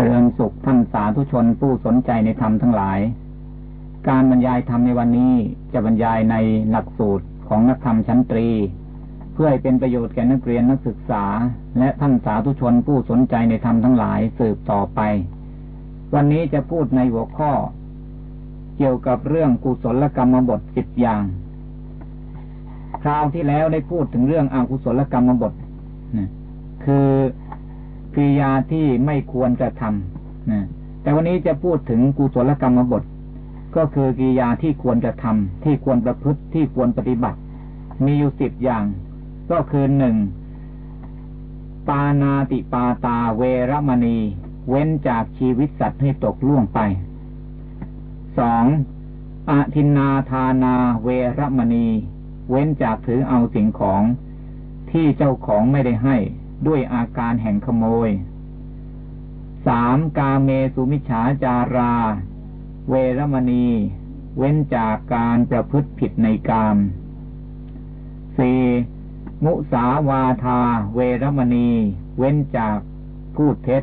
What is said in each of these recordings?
เจริญสุขท่านสาธุชนผู้สนใจในธรรมทั้งหลาย การบรรยายธรรมในวันนี้จะบรรยายในหลักสูตรของนักธรรมชั้นตรี เพื่อให้เป็นประโยชน์แก่นักเรียนนักศึกษา และท่านสาธุชนผู้สนใจในธรรมทั้งหลายสืบต่อไป วันนี้จะพูดในหัวข้อ เกี่ยวกับเรื่องกุศลกรรมบทสิบอย่าง คราวที่แล้วได้พูดถึงเรื่องอกุศลกรรมบทคือ กิริยาที่ไม่ควรจะทำนะแต่วันนี้จะพูดถึงกุศลกรรมบท ก็คือกิริยาที่ควรจะทำที่ควรประพฤติที่ควรปฏิบัติ มีอยู่สิบอย่าง ก็คือหนึ่งปานาติปาตาเวรมณี เว้นจากชีวิตสัตว์ให้ตกล่วงไปสองอทินนาทานาเวรมณี เว้นจากถือเอาสิ่งของที่เจ้าของไม่ได้ให้ ด้วยอาการแห่งขโมยสามกาเมสุมิฉาจารา เวรมณี เว้นจากการประพฤติผิดในกามสี่มุสาวาทา เวรมณี เว้นจากพูดเท็จ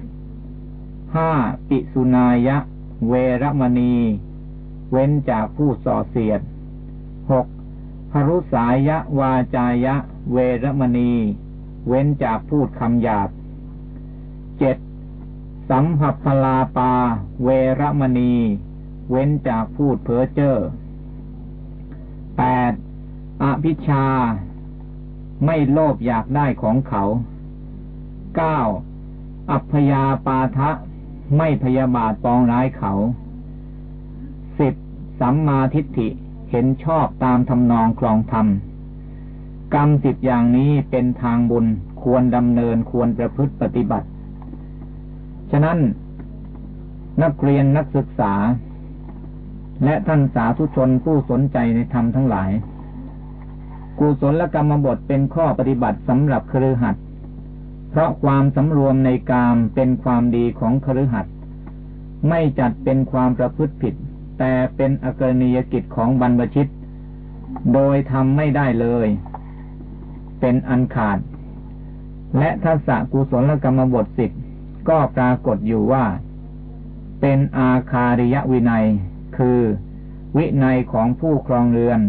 ห้าปิสุนายะ เวรมณี เว้นจากผู้ส่อเสียดหกพรุสายะวาจายะ เวรมณี เว้นจากพูดคำหยาบเจ็ดสัมผัสพลาปา เวรมณี เว้นจากพูดเพ้อเจ้อแปดอภิชา ไม่โลภอยากได้ของเขาเก้าอัพยาปาทะ ไม่พยาบาทปองร้ายเขาสิบสัมมาทิฏฐิเห็นชอบตามทำนองคลองธรรม กรรมสิบอย่างนี้เป็นทางบุญควรดำเนินควรประพฤติปฏิบัติ ฉะนั้น นักเรียนนักศึกษา และท่านสาธุชนผู้สนใจในธรรมทั้งหลาย กุศลกรรมบทเป็นข้อปฏิบัติสำหรับครือหัดเพราะความสำรวมในกามเป็นความดีของครือหัดไม่จัดเป็นความประพฤติผิด แต่เป็นอกรณียกิจของบรรพชิต โดยทำไม่ได้เลย เป็นอันขาด และทัศกุศลกรรมบทสิบก็ปรากฏอยู่ว่า เป็นอาคาริยวินัย คือวินัยของผู้ครองเรือน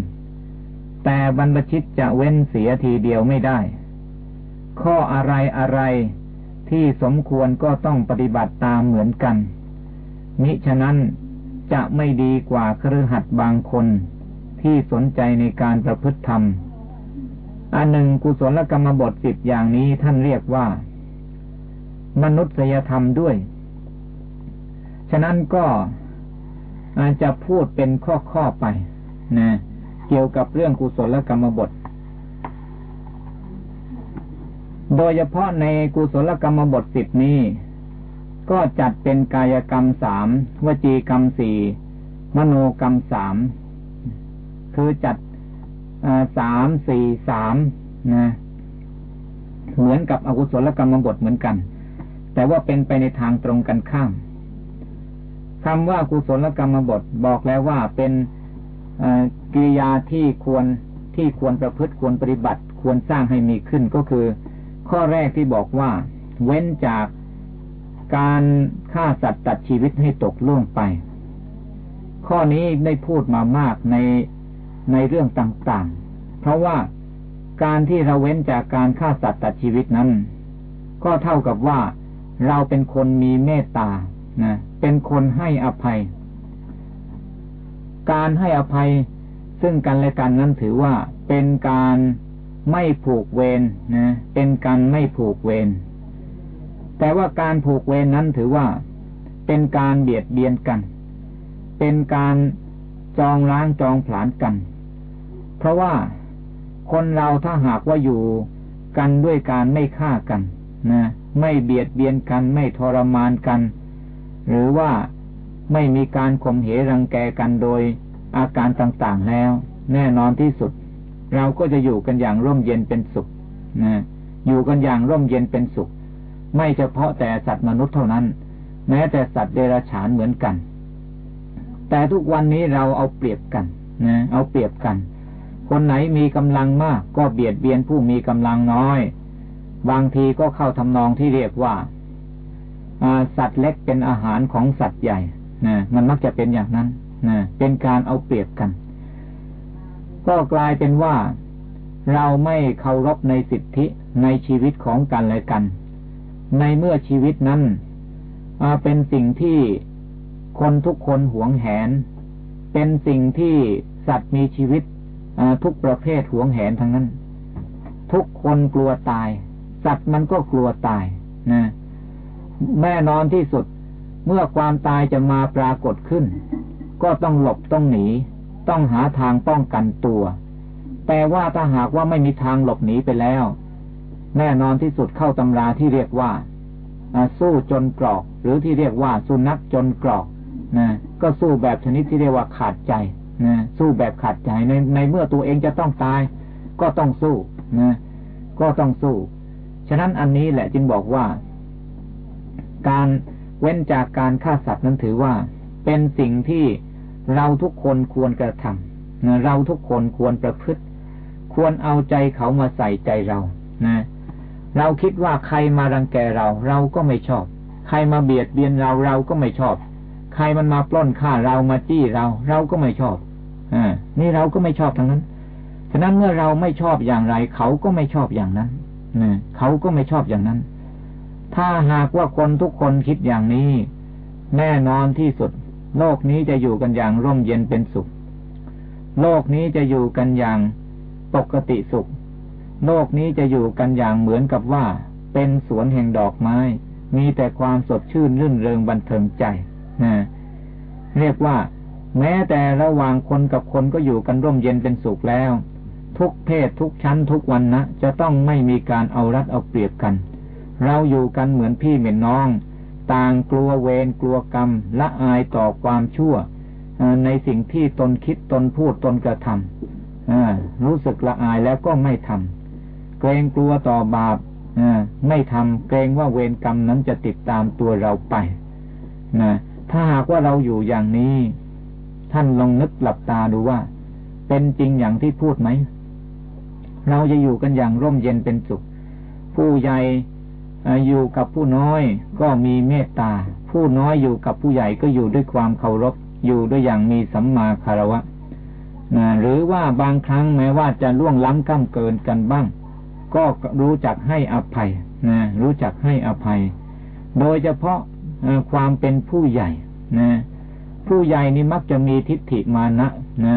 แต่บรรพชิตจะเว้นเสียทีเดียวไม่ได้ ข้ออะไรอะไรที่สมควรก็ต้องปฏิบัติตามเหมือนกัน มิฉะนั้นจะไม่ดีกว่าครือหัดบางคนที่สนใจในการประพฤติธรรม อันหนึ่งกุศลกรรมบทสิบอย่างนี้ท่านเรียกว่า มนุษยธรรมด้วย ฉะนั้นก็อาจจะพูดเป็นข้อๆไปนะเกี่ยวกับเรื่องกุศลกรรมบท โดยเฉพาะในกุศลกรรมบทสิบนี้ ก็จัดเป็นกายกรรมสามวจีกรรมสี่มโนกรรมสามคือจัด สามสี่สามนะเหมือนกับอกุศลกรรมบทเหมือนกัน แต่ว่าเป็นไปในทางตรงกันข้ามคำว่ากุศลกรรมบทบอกแล้วว่าเป็นกิริยาที่ควรที่ควรประพฤติควรปฏิบัติ ควรสร้างให้มีขึ้นก็คือ ข้อแรกที่บอกว่า เว้นจากการฆ่าสัตว์ตัดชีวิตให้ตกล่วงไป ข้อนี้ได้พูดมามากใน ในเรื่องต่างๆ เพราะว่าการที่เราเว้นจากการฆ่าสัตว์ตัดชีวิตนั้น ก็เท่ากับว่าเราเป็นคนมีเมตตานะเป็นคนให้อภัย การให้อภัยซึ่งกันและกันนั้นถือว่าเป็นการไม่ผูกเวรนะ เป็นการไม่ผูกเวร แต่ว่าการผูกเวรนนั้นถือว่าเป็นการเบียดเบียนกัน เป็นการจองล้างจองผลาญกัน เพราะว่าคนเราถ้าหากว่าอยู่กันด้วยการไม่ฆ่ากันนะไม่เบียดเบียนกัน ไม่ทรมานกัน หรือว่าไม่มีการข่มเหรังแกกันโดยอาการต่างๆแล้ว แน่นอนที่สุด เราก็จะอยู่กันอย่างร่มเย็นเป็นสุขนะอยู่กันอย่างร่มเย็นเป็นสุข ไม่เฉพาะแต่สัตว์มนุษย์เท่านั้น แม้แต่สัตว์เดรัจฉานเหมือนกัน แต่ทุกวันนี้เราเอาเปรียบกันนะเอาเปรียบกัน คนไหนมีกำลังมากก็เบียดเบียนผู้มีกำลังน้อย บางทีก็เข้าทำนองที่เรียกว่าสัตว์เล็กเป็นอาหารของสัตว์ใหญ่นะมันมักจะเป็นอย่างนั้นนะเป็นการเอาเปรียบกัน ก็กลายเป็นว่าเราไม่เคารพในสิทธิในชีวิตของกันและกัน ในเมื่อชีวิตนั้นเป็นสิ่งที่คนทุกคนหวงแหน เป็นสิ่งที่สัตว์มีชีวิต ทุกประเภทหวงแหนทั้งนั้น ทุกคนกลัวตาย สัตว์มันก็กลัวตายนะแน่นอนที่สุด เมื่อความตายจะมาปรากฏขึ้น ก็ต้องหลบต้องหนี ต้องหาทางป้องกันตัว แต่ว่าถ้าหากว่าไม่มีทางหลบหนีไปแล้ว แน่นอนที่สุดเข้าตำราที่เรียกว่าสู้จนกรอก หรือที่เรียกว่าสุนัขจนกรอกนะก็สู้แบบชนิดที่เรียกว่าขาดใจ นะสู้แบบขาดใจในในเมื่อตัวเองจะต้องตาย ก็ต้องสู้นะก็ต้องสู้ ฉะนั้นอันนี้แหละจึงบอกว่า การเว้นจากการฆ่าสัตว์นั้นถือว่า เป็นสิ่งที่เราทุกคนควรกระทำนะเราทุกคนควรประพฤติ ควรเอาใจเขามาใส่ใจเรานะเราคิดว่าใครมารังแกเรา เราก็ไม่ชอบ ใครมาเบียดเบียนเราเราก็ไม่ชอบ ใครมันมาปล้นฆ่าเรามาจี้เรา เราก็ไม่ชอบ อ่านี่เราก็ไม่ชอบทั้งนั้น ฉะนั้นเมื่อเราไม่ชอบอย่างไร เขาก็ไม่ชอบอย่างนั้นนะเขาก็ไม่ชอบอย่างนั้น ถ้าหากว่าคนทุกคนคิดอย่างนี้ แน่นอนที่สุด โลกนี้จะอยู่กันอย่างร่มเย็นเป็นสุข โลกนี้จะอยู่กันอย่างปกติสุข โลกนี้จะอยู่กันอย่างเหมือนกับว่า เป็นสวนแห่งดอกไม้ มีแต่ความสดชื่นรื่นเริงบันเทิงใจนะเรียกว่า แม้แต่ระหว่างคนกับคนก็อยู่กันร่มเย็นเป็นสุขแล้ว ทุกเพศทุกชั้นทุกวันนะจะต้องไม่มีการเอารัดเอาเปรียบกัน เราอยู่กันเหมือนพี่เหมือนน้อง ต่างกลัวเวรกลัวกรรมละอายต่อความชั่วในสิ่งที่ตนคิดตนพูดตนกระทำรู้สึกละอายแล้วก็ไม่ทำเกรงกลัวต่อบาปไม่ทำเกรงว่าเวรกรรมนั้นจะติดตามตัวเราไปนะถ้าหากว่าเราอยู่อย่างนี้ ท่านลองนึกหลับตาดูว่า เป็นจริงอย่างที่พูดไหม เราจะอยู่กันอย่างร่มเย็นเป็นสุข ผู้ใหญ่อยู่กับผู้น้อยก็มีเมตตา ผู้น้อยอยู่กับผู้ใหญ่ก็อยู่ด้วยความเคารพ อยู่ด้วยอย่างมีสัมมาคารวะนะหรือว่าบางครั้งแม้ว่าจะล่วงล้ำก้าเกินกันบ้าง ก็รู้จักให้อภัยนะรู้จักให้อภัย โดยเฉพาะความเป็นผู้ใหญ่นะ ผู้ใหญ่นี่มักจะมีทิฏฐิมานะนะ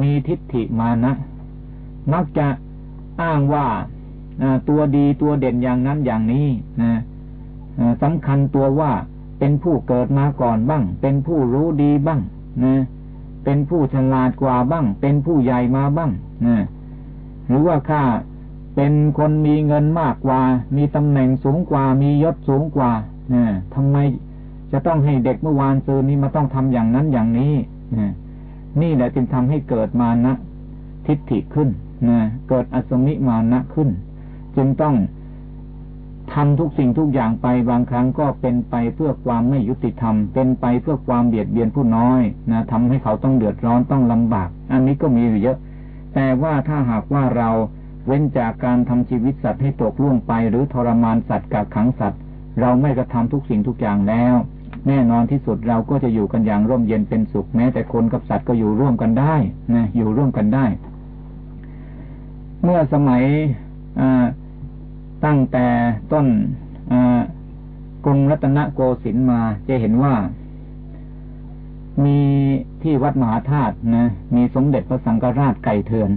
มีทิฏฐิมานะ มักจะอ้างว่าตัวดีตัวเด่นอย่างนั้นอย่างนี้นะสำคัญตัวว่าเป็นผู้เกิดมาก่อนบ้าง เป็นผู้รู้ดีบ้างนะเป็นผู้ฉลาดกว่าบ้าง เป็นผู้ใหญ่มาบ้างนะหรือว่าข้าเป็นคนมีเงินมากกว่า มีตำแหน่งสูงกว่า มียศสูงกว่านี่ยทำไม จะต้องให้เด็กเมื่อวานซื้อนี้มาต้องทำอย่างนั้นอย่างนี้นี่ยนี่แหละจึงทำให้เกิดมานะทิฏฐิขึ้นนะเกิดอสมิมานะขึ้น จึงต้องทำทุกสิ่งทุกอย่างไปบางครั้งก็เป็นไปเพื่อความไม่ยุติธรรม เป็นไปเพื่อความเบียดเบียนผู้น้อยนะทำให้เขาต้องเดือดร้อนต้องลำบาก อันนี้ก็มีอยู่เยอะ แต่ว่าถ้าหากว่าเราเว้นจากการทำชีวิตสัตว์ให้ตกล่วงไป หรือทรมานสัตว์กักขังสัตว์ เราไม่กระทำทุกสิ่งทุกอย่างแล้ว แน่นอนที่สุดเราก็จะอยู่กันอย่างร่มเย็นเป็นสุขแม้ แต่คนกับสัตว์ก็อยู่ร่วมกันได้นะอยู่ร่วมกันได้ เมื่อสมัยตั้งแต่ต้นกรุงรัตนโกสินทร์มาจะเห็นว่า มีที่วัดมหาธาตุนะมีสมเด็จพระสังฆราชไก่เถือน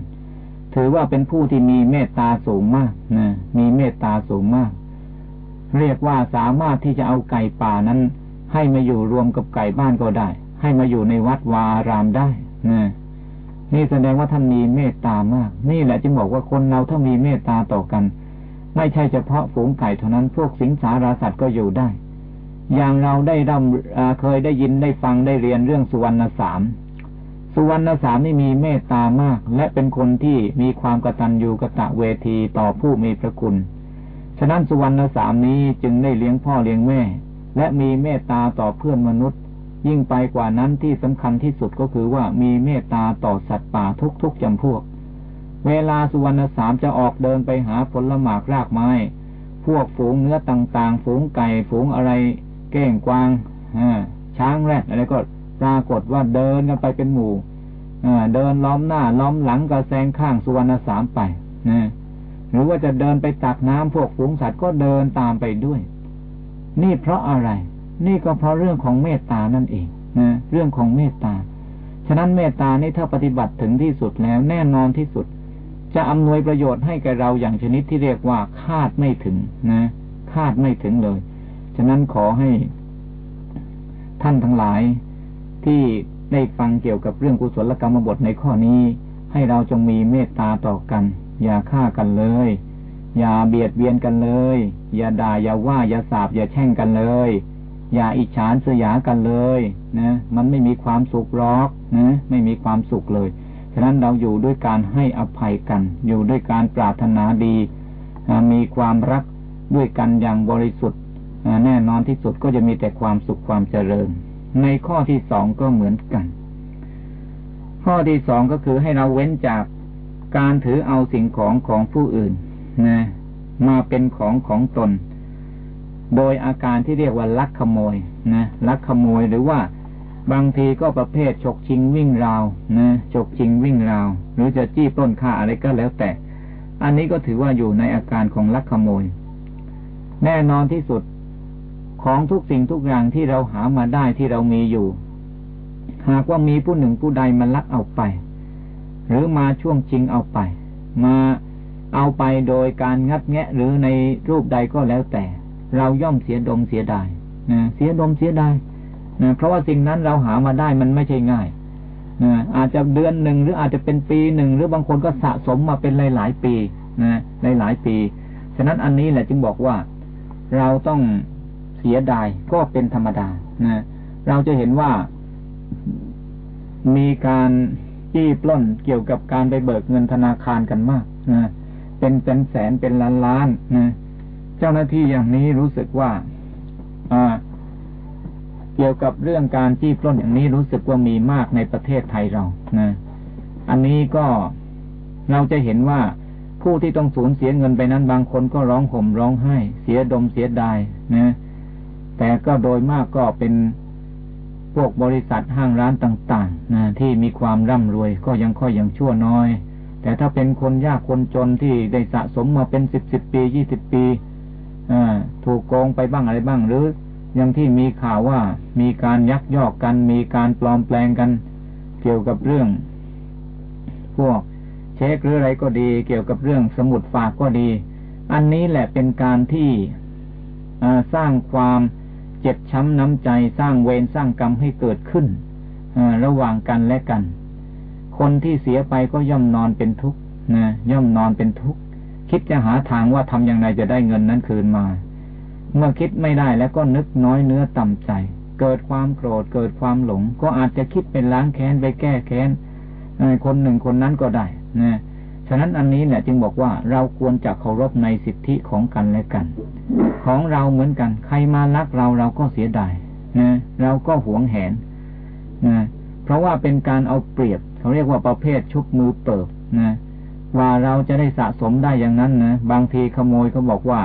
ถือว่าเป็นผู้ที่มีเมตตาสูงมากนะมีเมตตาสูงมาก เรียกว่าสามารถที่จะเอาไก่ป่านั้น ให้มาอยู่รวมกับไก่บ้านก็ได้ ให้มาอยู่ในวัดวารามได้นะนี่แสดงว่าท่านมีเมตตามาก นี่แหละจึงบอกว่าคนเราถ้ามีเมตตาต่อกัน ไม่ใช่เฉพาะฝูงไก่เท่านั้นพวกสิงสาราสัตว์ก็อยู่ได้ อย่างเราได้ร่ำเคยได้ยินได้ฟังได้เรียนเรื่องสุวรรณสามสุวรรณสามนี่มีเมตตามาก และเป็นคนที่มีความกตัญญูกะตะเวทีต่อผู้มีพระคุณ ฉะนั้นสุวรรณสามนี้จึงได้เลี้ยงพ่อเลี้ยงแม่ และมีเมตตาต่อเพื่อนมนุษย์ ยิ่งไปกว่านั้นที่สำคัญที่สุดก็คือว่ามีเมตตาต่อสัตว์ป่าทุกๆจำพวก เวลาสุวรรณสามจะออกเดินไปหาผลหมากรากไม้ พวกฝูงเนื้อต่างๆ ฝูงไก่ ฝูงอะไรเก้งกวางช้างแรดอะไรก็ปรากฏว่าเดินกันไปเป็นหมู่เดินล้อมหน้าล้อมหลังกระแซงข้างสุวรรณสามไปนะหรือว่าจะเดินไปตักน้ำพวกฝูงสัตว์ก็เดินตามไปด้วย นี่เพราะอะไร นี่ก็เพราะเรื่องของเมตตานั่นเองนะเรื่องของเมตตา ฉะนั้นเมตตานี่ถ้าปฏิบัติถึงที่สุดแล้วแน่นอนที่สุด จะอำนวยประโยชน์ให้แก่เราอย่างชนิดที่เรียกว่าคาดไม่ถึงนะคาดไม่ถึงเลย ฉะนั้นขอให้ท่านทั้งหลายที่ได้ฟังเกี่ยวกับเรื่องกุศลกรรมบทในข้อนี้ ให้เราจงมีเมตตาต่อกัน อย่าฆ่ากันเลย อย่าเบียดเบียนกันเลย อย่าด่าอย่าว่าอย่าสาบอย่าแช่งกันเลย อย่าอิจฉาเสียากันเลยนะมันไม่มีความสุขหรอกนะไม่มีความสุขเลยฉะนั้นเราอยู่ด้วยการให้อภัยกัน อยู่ด้วยการปรารถนาดีมีความรักด้วยกันอย่างบริสุทธิ์แน่นอนที่สุดก็จะมีแต่ความสุขความเจริญ ในข้อที่สองก็เหมือนกัน ข้อที่สองก็คือให้เราเว้นจากการถือเอาสิ่งของของผู้อื่นนะ มาเป็นของของตน โดยอาการที่เรียกว่าลักขโมยนะลักขโมยหรือว่าบางทีก็ประเภทฉกชิงวิ่งราวนะฉกชิงวิ่งราว หรือจะจี้ปล้นฆ่าอะไรก็แล้วแต่ อันนี้ก็ถือว่าอยู่ในอาการของลักขโมย แน่นอนที่สุดของทุกสิ่งทุกอย่างที่เราหามาได้ที่เรามีอยู่ หากว่ามีผู้หนึ่งผู้ใดมาลักเอาไป หรือมาช่วงชิงเอาไป มา เอาไปโดยการงัดแงะหรือในรูปใดก็แล้วแต่ เราย่อมเสียดมเสียดายนะเสียดมเสียดายนะเพราะว่าสิ่งนั้นเราหามาได้มันไม่ใช่ง่ายนะอาจจะเดือนหนึ่งหรืออาจจะเป็นปีหนึ่งหรือบางคนก็สะสมมาเป็นหลาย ๆ ปีนะหลาย ๆ ปี ฉะนั้นอันนี้แหละจึงบอกว่าเราต้องเสียดายก็เป็นธรรมดานะเราจะเห็นว่ามีการจี้ปล้นเกี่ยวกับการไปเบิกเงินธนาคารกันมากนะ เป็นแสนแสนเป็นล้านล้านนะเจ้าหน้าที่อย่างนี้รู้สึกว่า เกี่ยวกับเรื่องการจี้ปล้นอย่างนี้รู้สึกว่ามีมากในประเทศไทยเรานะอันนี้ก็เราจะเห็นว่าผู้ที่ต้องสูญเสียเงินไปนั้นบางคนก็ร้องห่มร้องไห้ เสียดมเสียดายนะแต่ก็โดยมากก็เป็นพวกบริษัทห้างร้านต่าง ๆนะที่มีความร่ำรวยก็ยังค่อยยังชั่วน้อย แต่ถ้าเป็นคนยากคนจนที่ได้สะสมมาเป็นสิบสิบปียี่สิบปีถูกโกงไปบ้างอะไรบ้าง หรือยังที่มีข่าวว่ามีการยักยอกกัน มีการปลอมแปลงกัน เกี่ยวกับเรื่อง พวกเช็คหรืออะไรก็ดี เกี่ยวกับเรื่องสมุดฝากก็ดี อันนี้แหละเป็นการที่สร้างความเจ็บช้ำน้ำใจสร้างเวรสร้างกรรมให้เกิดขึ้นระหว่างกันและกัน คนที่เสียไปก็ย่อมนอนเป็นทุกข์นะย่อมนอนเป็นทุกข์คิดจะหาทางว่าทำอย่างไรจะได้เงินนั้นคืนมา เมื่อคิดไม่ได้แล้วก็นึกน้อยเนื้อต่ำใจ เกิดความโกรธเกิดความหลง ก็อาจจะคิดเป็นล้างแค้นไปแก้แค้นคนหนึ่งคนนั้นก็ได้นะฉะนั้นอันนี้แหละจึงบอกว่าเราควรจะเคารพในสิทธิของกันและกัน ของเราเหมือนกัน ใครมารักเราเราก็เสียดายนะเราก็หวงแหนนะเพราะว่าเป็นการเอาเปรียบ เขาเรียกว่าประเภทชุบมือเปิบนะว่าเราจะได้สะสมได้อย่างนั้นนะบางทีขโมยเขาบอกว่า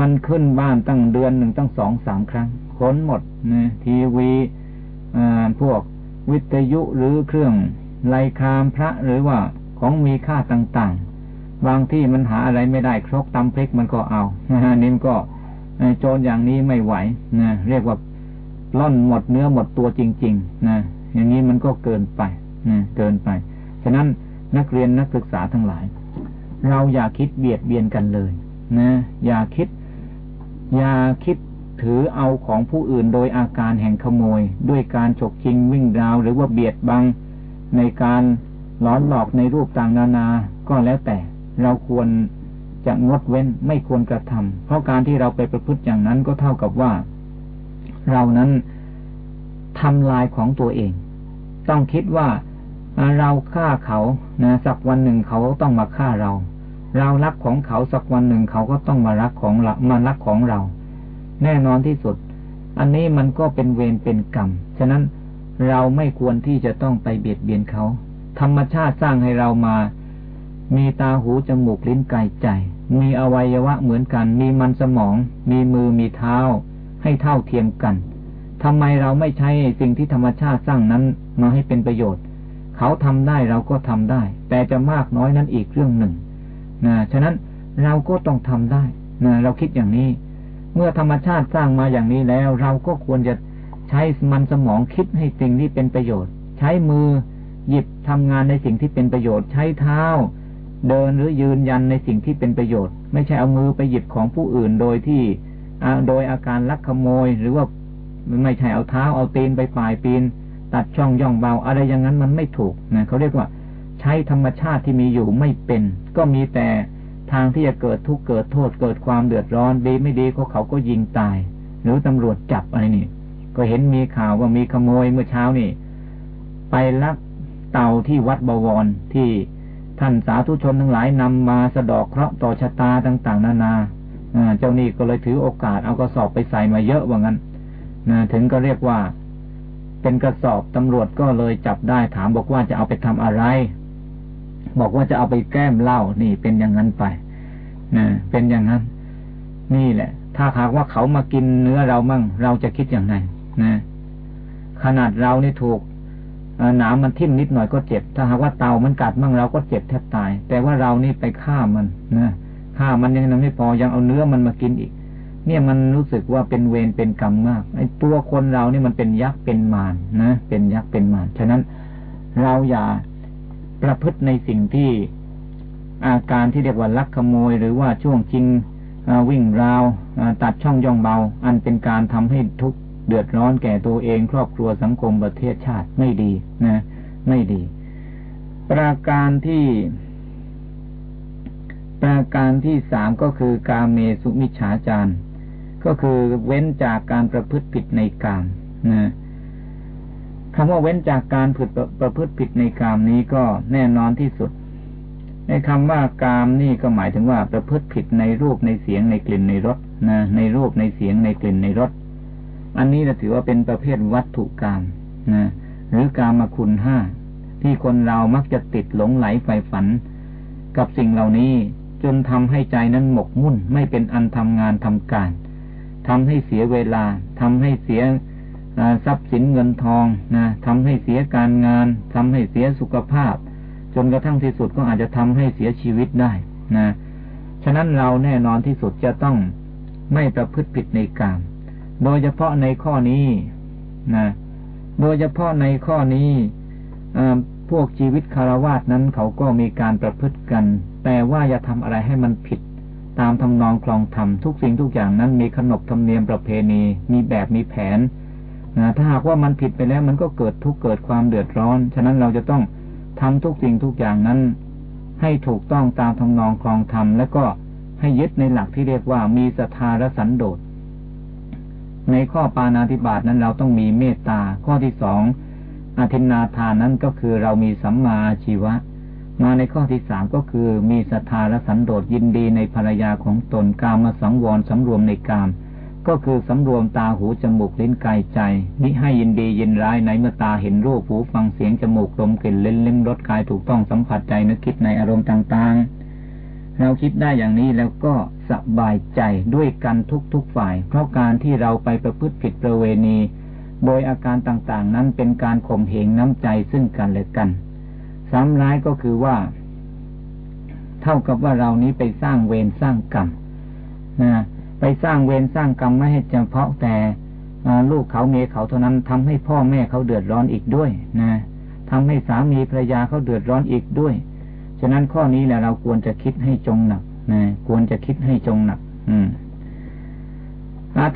มันขึ้นบ้านตั้งเดือนหนึ่งตั้งสองสามครั้งค้นหมดนะทีวีพวกวิทยุหรือเครื่องไลคามพระหรือว่าของมีค่าต่างๆ บางที่มันหาอะไรไม่ได้ครกตำพริกมันก็เอานะฮะนี่ก็โจรอย่างนี้ไม่ไหวนะเรียกว่าล่อนหมดเนื้อหมดตัวจริง ๆนะอย่างนี้มันก็เกินไป นะเกินไป ฉะนั้นนักเรียนนักศึกษาทั้งหลาย เราอย่าคิดเบียดเบียนกันเลยนะอย่าคิด อย่าคิดถือเอาของผู้อื่นโดยอาการแห่งขโมย ด้วยการฉกชิงวิ่งราว หรือว่าเบียดบังในการหลอนหลอกในรูปต่างนานา ก็แล้วแต่เราควรจะงดเว้นไม่ควรกระทำเพราะการที่เราไปประพฤติอย่างนั้นก็เท่ากับว่า เรานั้นทำลายของตัวเอง ต้องคิดว่า เราฆ่าเขานะสักวันหนึ่งเขาต้องมาฆ่าเรา เรารักของเขาสักวันหนึ่งเขาก็ต้องมารักของเรามารักของเรา แน่นอนที่สุด อันนี้มันก็เป็นเวรเป็นกรรม ฉะนั้นเราไม่ควรที่จะต้องไปเบียดเบียนเขา ธรรมชาติสร้างให้เรามา มีตาหูจมูกลิ้นกายใจ มีอวัยวะเหมือนกัน มีมันสมอง มีมือมีเท้า ให้เท่าเทียมกันทำไมเราไม่ใช้สิ่งที่ธรรมชาติสร้างนั้นมาให้เป็นประโยชน์ เขาทำได้เราก็ทำได้ แต่จะมากน้อยนั้นอีกเรื่องหนึ่งนะฉะนั้นเราก็ต้องทำได้นะเราคิดอย่างนี้ เมื่อธรรมชาติสร้างมาอย่างนี้แล้ว เราก็ควรจะใช้มันสมองคิดให้สิ่งที่เป็นประโยชน์ ใช้มือหยิบทำงานในสิ่งที่เป็นประโยชน์ ใช้เท้า เดินหรือยืนยันในสิ่งที่เป็นประโยชน์ ไม่ใช่เอามือไปหยิบของผู้อื่นโดยที่โดยอาการลักขโมยหรือว่าไม่ใช่เอาเท้าเอาตีนไปปลายปีน ตัดช่องย่องเบา อะไรอย่างนั้นมันไม่ถูกนะเขาเรียกว่า ใช้ธรรมชาติที่มีอยู่ไม่เป็น ก็มีแต่ทางที่จะเกิดทุกข์เกิดโทษเกิดความเดือดร้อนดีไม่ดีเขาเขาก็ยิงตาย หรือตำรวจจับอะไรนี่ ก็เห็นมีข่าวว่ามีขโมยเมื่อเช้านี่ ไปลักเต่าที่วัดบวรที่ท่านสาธุชนทั้งหลายนำมาสะดอกเคราะห์ต่อชะตาต่าง ๆ นานาเจ้านี่ก็เลยถือโอกาสเอากระสอบไปใส่มาเยอะว่างั้นนะถึงก็เรียกว่า เป็นกระสอบตำรวจก็เลยจับได้ถามบอกว่าจะเอาไปทำอะไร บอกว่าจะเอาไปแก้มเหล้านี่เป็นอย่างนั้นไปนะเป็นอย่างนั้น นี่แหละ ถ้าหากว่าเขามากินเนื้อเรามั่ง เราจะคิดอย่างไรนะ ขนาดเรานี่ถูกหนามมันทิ่มนิดหน่อยก็เจ็บ ถ้าหากว่าเตามันกัดมั่งเราก็เจ็บแทบตาย แต่ว่าเรานี่ไปฆ่ามันนะฆ่ามันยังไม่พอยังเอาเนื้อมันมากินอีก เนี่ยมันรู้สึกว่าเป็นเวรเป็นกรรมมากไอ้ตัวคนเรานี่มันเป็นยักษ์เป็นมารนะ เป็นยักษ์เป็นมารฉะนั้นเราอย่าประพฤติในสิ่งที่อาการที่เรียกว่าลักขโมย หรือว่าช่วงจริงวิ่งราวตัดช่องย่องเบา อันเป็นการทำให้ทุกเดือดร้อนแก่ตัวเองครอบครัวสังคมประเทศชาติไม่ดีนะ ไม่ดี ประการที่ ประการที่สามก็คือการเมสุมิชฌาจาร ก็คือเว้นจากการประพฤติผิดในกามนะคำว่าเว้นจากการผิดประพฤติผิดในกามนี้ก็แน่นอนที่สุด ในคำว่ากามนี่ก็หมายถึงว่าประพฤติผิดในรูปในเสียงในกลิ่นในรสนะในรูปในเสียงในกลิ่นในรสอันนี้เราถือว่าเป็นประเภทวัตถุกรรมนะหรือกามคุณห้าที่คนเรามักจะติดหลงไหลใฝ่ฝัน กับสิ่งเหล่านี้จนทำให้ใจนั้นหมกมุ่นไม่เป็นอันทำงานทำการ ทำให้เสียเวลาทำให้เสียทรัพย์สินเงินทองนะทำให้เสียการงานทำให้เสียสุขภาพ จนกระทั่งที่สุดก็อาจจะทำให้เสียชีวิตได้นะฉะนั้นเราแน่นอนที่สุดจะต้องไม่ประพฤติผิดในกามโดยเฉพาะในข้อนี้นะโดยเฉพาะในข้อนี้พวกชีวิตคารวาสนั้นเขาก็มีการประพฤติกัน แต่ว่าอย่าทำอะไรให้มันผิด ตามทำนองคลองธรรมทุกสิ่งทุกอย่างนั้นมีขนบธรรมเนียมประเพณี มีแบบมีแผนนะถ้าหากว่ามันผิดไปแล้วมันก็เกิดทุกเกิดความเดือดร้อน ฉะนั้นเราจะต้องทำทุกสิ่งทุกอย่างนั้น ให้ถูกต้องตามทำนองคลองธรรมและก็ให้ยึดในหลักที่เรียกว่ามีศรัทธาและสันโดษ ในข้อปานาธิบาตนั้นเราต้องมีเมตตาข้อที่สองอาทินาทานนั้นก็คือเรามีสัมมาชีวะ มาในข้อที่สามก็คือ มีศรัทธาและสันโดษยินดีในภรรยาของตนกามาสังวรสำรวมในกาม ก็คือสำรวมตาหูจมูกลิ้นกายใจมิให้ยินดียินร้ายในเมื่อตาเห็นรูปหูฟังเสียงจมูกลมกลิ่นเล่นลิ้มรสกายถูกต้องสัมผัสใจนึกคิดในอารมณ์ต่างๆ เราคิดได้อย่างนี้แล้วก็สบายใจด้วยกันทุกๆฝ่าย เพราะการที่เราไปประพฤติผิดประเวณี โดยอาการต่างๆ นั้นเป็นการข่มเหงน้ำใจซึ่งกันและกัน สามร้ายก็คือว่า เท่ากับว่าเรานี้ไปสร้างเวรสร้างกรรมนะไปสร้างเวรสร้างกรรมไม่ให้เฉพาะแต่ลูกเขาเมียเขาเท่านั้นทำให้พ่อแม่เขาเดือดร้อนอีกด้วยนะทำให้สามีภรรยาเขาเดือดร้อนอีกด้วย ฉะนั้นข้อนี้แหละเราควรจะคิดให้จงหนักนะควรจะคิดให้จงหนัก อืม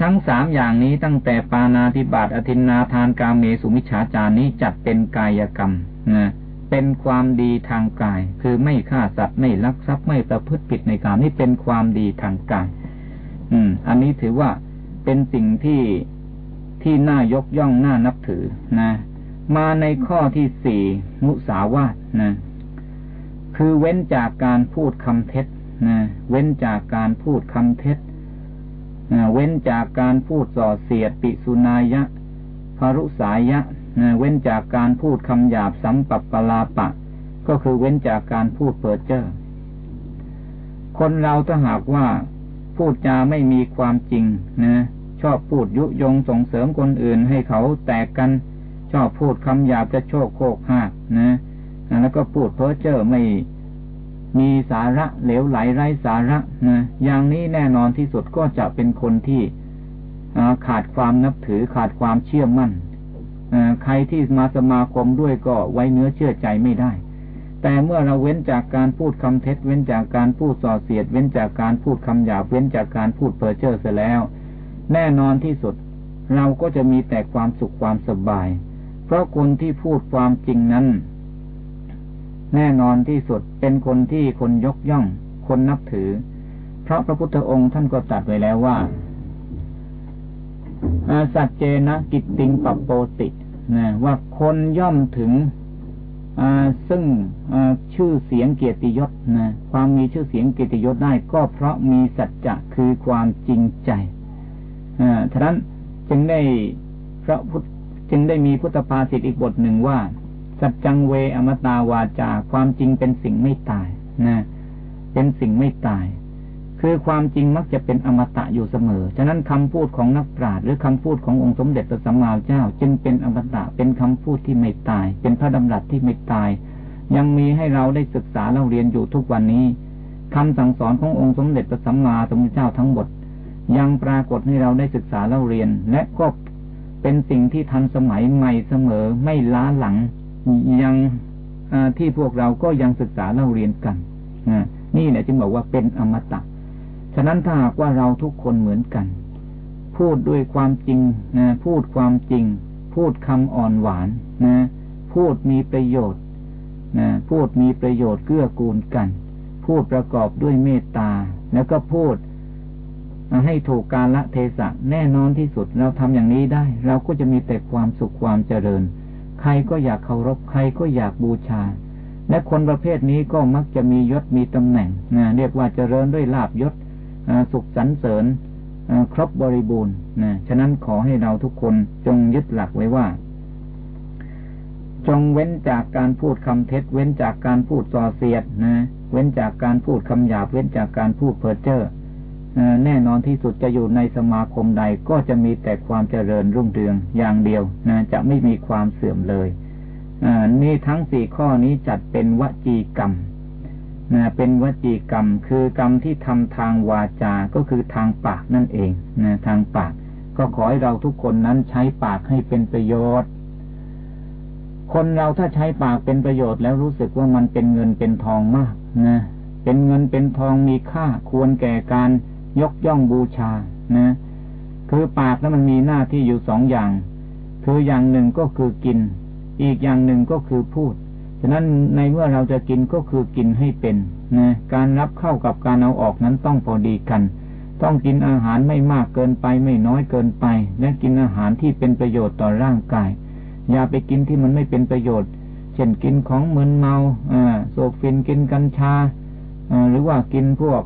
ทั้งสามอย่างนี้ตั้งแต่ปานาธิบาตอธินนาทานกาเมสุมิชฌาจารนี้จัดเป็นกายกรรมนะ เป็นความดีทางกาย คือไม่ฆ่าสัตว์ไม่ลักทรัพย์ไม่ประพฤติผิดในกามนี่เป็นความดีทางกาย อืม อันนี้ถือว่าเป็นสิ่งที่ที่น่ายกย่องน่านับถือนะ มาในข้อที่สี่มุสาวาทนะ คือเว้นจากการพูดคำเท็จนะเว้นจากการพูดคำเท็จเว้นจากการพูดส่อเสียด ปิสุนายะภรุสายะ เว้นจากการพูดคำหยาบสัมปัปปลาปะ ก็คือเว้นจากการพูดเปิดเจ้อคนเราถ้าหากว่าพูดจาไม่มีความจริงนะชอบพูดยุยงส่งเสริมคนอื่นให้เขาแตกกัน ชอบพูดคำหยาบจะโชคโคกหักนะแล้วก็พูดเพ้อเจ้อไม่มีสาระเหลวไหลไร้สาระนะอย่างนี้แน่นอนที่สุดก็จะเป็นคนที่ขาดความนับถือขาดความเชื่อมั่น ใครที่มาสมาคมด้วยก็ไว้เนื้อเชื่อใจไม่ได้ แต่เมื่อเราเว้นจากการพูดคำเท็จ เว้นจากการพูดส่อเสียด เว้นจากการพูดคำหยาบ เว้นจากการพูดเพ้อเจ้อเสียแล้ว แน่นอนที่สุด เราก็จะมีแต่ความสุขความสบาย เพราะคนที่พูดความจริงนั้น แน่นอนที่สุดเป็นคนที่คนยกย่อง คนนับถือ เพราะพระพุทธองค์ท่านก็ตรัสไว้แล้วว่า สัจเจนะกิตติงปปโปตินะว่าคนย่อมถึงซึ่งชื่อเสียงเกียรติยศนะความมีชื่อเสียงเกียรติยศได้ก็เพราะมีสัจจะคือความจริงใจฉะนั้นจึงได้พระพุทธจึงได้มีพุทธภาษิตอีกบทหนึ่งว่า สัจจังเวอมตาวาจา ความจริงเป็นสิ่งไม่ตายนะเป็นสิ่งไม่ตาย คือความจริงมักจะเป็นอมตะอยู่เสมอ ฉะนั้นคำพูดของนักปราชญ์หรือคำพูดขององค์สมเด็จพระสัมมาเจ้า จึงเป็นอมตะเป็นคำพูดที่ไม่ตาย เป็นพระดำรัสที่ไม่ตาย ยังมีให้เราได้ศึกษาเราเรียนอยู่ทุกวันนี้คำสั่งสอนขององค์สมเด็จพระสัมมาสัมพุทธเจ้าทั้งหมด ยังปรากฏให้เราได้ศึกษาเราเรียน และก็เป็นสิ่งที่ทันสมัยใหม่เสมอไม่ล้าหลัง ยังที่พวกเราก็ยังศึกษาเราเรียนกันนี่แหละจึงบอกว่าเป็นอมตะ ฉะนั้นถ้าหากว่าเราทุกคนเหมือนกัน พูดด้วยความจริงนะพูดความจริง พูดคำอ่อนหวานนะพูดมีประโยชน์นะพูดมีประโยชน์เกื้อกูลกัน พูดประกอบด้วยเมตตา แล้วก็พูดให้ถูกกาละเทศะแน่นอนที่สุดเราทำอย่างนี้ได้ เราก็จะมีแต่ความสุขความเจริญ ใครก็อยากเคารพใครก็อยากบูชา และคนประเภทนี้ก็มักจะมียศมีตำแหน่งนะเรียกว่าเจริญด้วยลาบยศ สุขสรรเสริญครบบริบูรณ์นะฉะนั้นขอให้เราทุกคนจงยึดหลักไว้ว่า จงเว้นจากการพูดคำเท็จ เว้นจากการพูดส่อเสียดนะเว้นจากการพูดคำหยาบเว้นจากการพูดเพ้อเจ้อแน่นอนที่สุดจะอยู่ในสมาคมใดก็จะมีแต่ความเจริญรุ่งเรืองอย่างเดียวนะจะไม่มีความเสื่อมเลยนี่ทั้งสี่ข้อนี้จัดเป็นวจีกรรม นะเป็นวจีกรรม คือกรรมที่ทำทางวาจา ก็คือทางปากนั่นเองนะทางปาก ก็ขอให้เราทุกคนนั้นใช้ปากให้เป็นประโยชน์ คนเราถ้าใช้ปากเป็นประโยชน์แล้วรู้สึกว่ามันเป็นเงินเป็นทองมากนะเป็นเงินเป็นทองมีค่าควรแก่การยกย่องบูชานะ คือปากนั้นมันมีหน้าที่อยู่สองอย่าง คืออย่างหนึ่งก็คือกิน อีกอย่างหนึ่งก็คือพูด ฉะนั้นในเมื่อเราจะกินก็คือกินให้เป็นนะการรับเข้ากับการเอาออกนั้นต้องพอดีกัน ต้องกินอาหารไม่มากเกินไปไม่น้อยเกินไป และกินอาหารที่เป็นประโยชน์ต่อร่างกาย อย่าไปกินที่มันไม่เป็นประโยชน์เช่นกินของมึนเมาอ่าสูบฝิ่นกินกัญชาอ่าหรือว่ากินพวก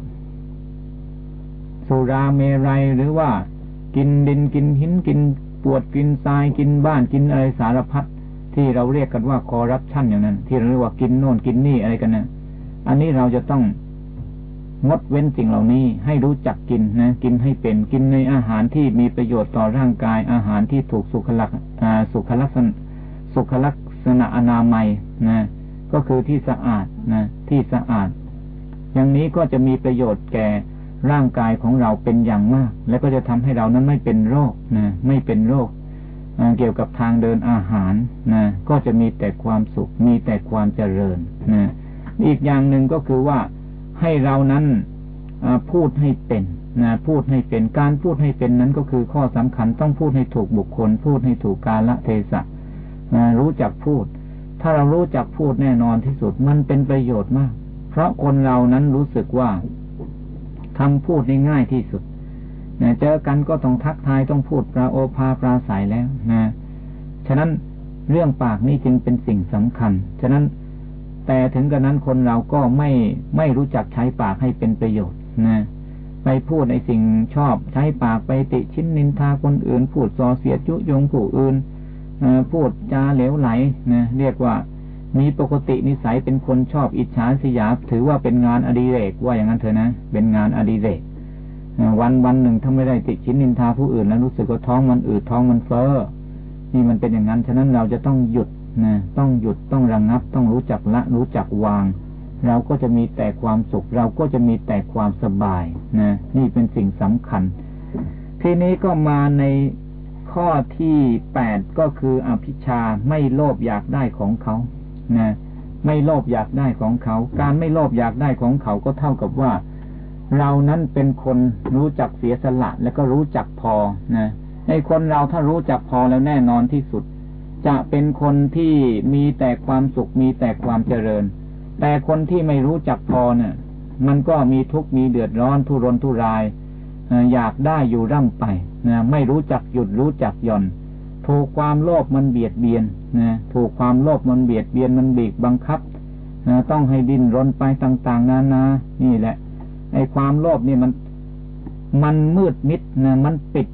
สุราเมรัยหรือว่า กินดินกินหินกินกรวดกินทรายกินบ้านกินอะไรสารพัด ที่เราเรียกกันว่าคอรัปชันอย่างนั้น ที่เราเรียกว่ากินโน่นกินนี่อะไรกันนะอันนี้เราจะต้องงดเว้นสิ่งเหล่านี้ให้รู้จักกินนะ กินให้เป็นกินในอาหารที่มีประโยชน์ต่อร่างกาย อาหารที่ถูกสุขลักษณ์สุขลักษณะสุขลักษณะอนามัยนะก็คือที่สะอาดนะที่สะอาด อย่างนี้ก็จะมีประโยชน์แก่ร่างกายของเราเป็นอย่างมาก และก็จะทำให้เรานั้นไม่เป็นโรคนะไม่เป็นโรค เกี่ยวกับทางเดินอาหารนะก็จะมีแต่ความสุข มีแต่ความเจริญนะอีกอย่างหนึ่งก็คือว่าให้เรานั้นพูดให้เป็นนะพูดให้เป็นการพูดให้เป็นนั้นก็คือข้อสำคัญต้องพูดให้ถูกบุคคล พูดให้ถูกกาละเทศะนะรู้จักพูด ถ้าเรารู้จักพูดแน่นอนที่สุดมันเป็นประโยชน์มาก เพราะคนเรานั้นรู้สึกว่าทำพูดง่ายที่สุด นะเจอกันก็ต้องทักทายต้องพูดปราโอภาปราศัยแล้วนะ ฉะนั้นเรื่องปากนี่จึงเป็นสิ่งสำคัญ ฉะนั้นแต่ถึงกระนั้นคนเราก็ไม่ไม่รู้จักใช้ปากให้เป็นประโยชน์นะไปพูดในสิ่งชอบใช้ปากไปติชิ้นนินทาคนอื่น พูดส่อเสียดยุยงผู้อื่นพูดจาเหลวไหลนะเรียกว่ามีปกตินิสัยเป็นคนชอบอิจฉาสยาถือว่าเป็นงานอดิเรกว่าอย่างนั้นเถอะนะ เป็นงานอดิเรก วันวันหนึ่งถ้าไม่ได้ติชินนินทาผู้อื่นแล้วรู้สึกว่าท้องมันอืดท้องมันเฟ้อนี่มันเป็นอย่างนั้น ฉะนั้นเราจะต้องหยุดนะต้องหยุดต้องระงงับ ต้องรู้จักละรู้จักวาง เราก็จะมีแต่ความสุข เราก็จะมีแต่ความสบายนะนี่เป็นสิ่งสำคัญ ทีนี้ก็มาในข้อที่แปดก็คืออภิชาไม่โลภอยากได้ของเขานะไม่โลภอยากได้ของเขา การไม่โลภอยากได้ของเขาก็เท่ากับว่า เรานั้นเป็นคนรู้จักเสียสละและก็รู้จักพอนะในคนเราถ้ารู้จักพอแล้วแน่นอนที่สุด จะเป็นคนที่มีแต่ความสุขมีแต่ความเจริญ แต่คนที่ไม่รู้จักพอเนี่ยมันก็มีทุกข์มีเดือดร้อนทุรนทุรายอยากได้อยู่ร่ำไปนะไม่รู้จักหยุดรู้จักหย่อนถูกความโลภมันเบียดเบียนนะถูกความโลภมันเบียดเบียนมันบีบบังคับนะต้องให้ดิ้นรนไปต่าง ๆ นานานี่แหละ ไอ้ความโลภนี่มัน มันมืดมิดนะมันปิด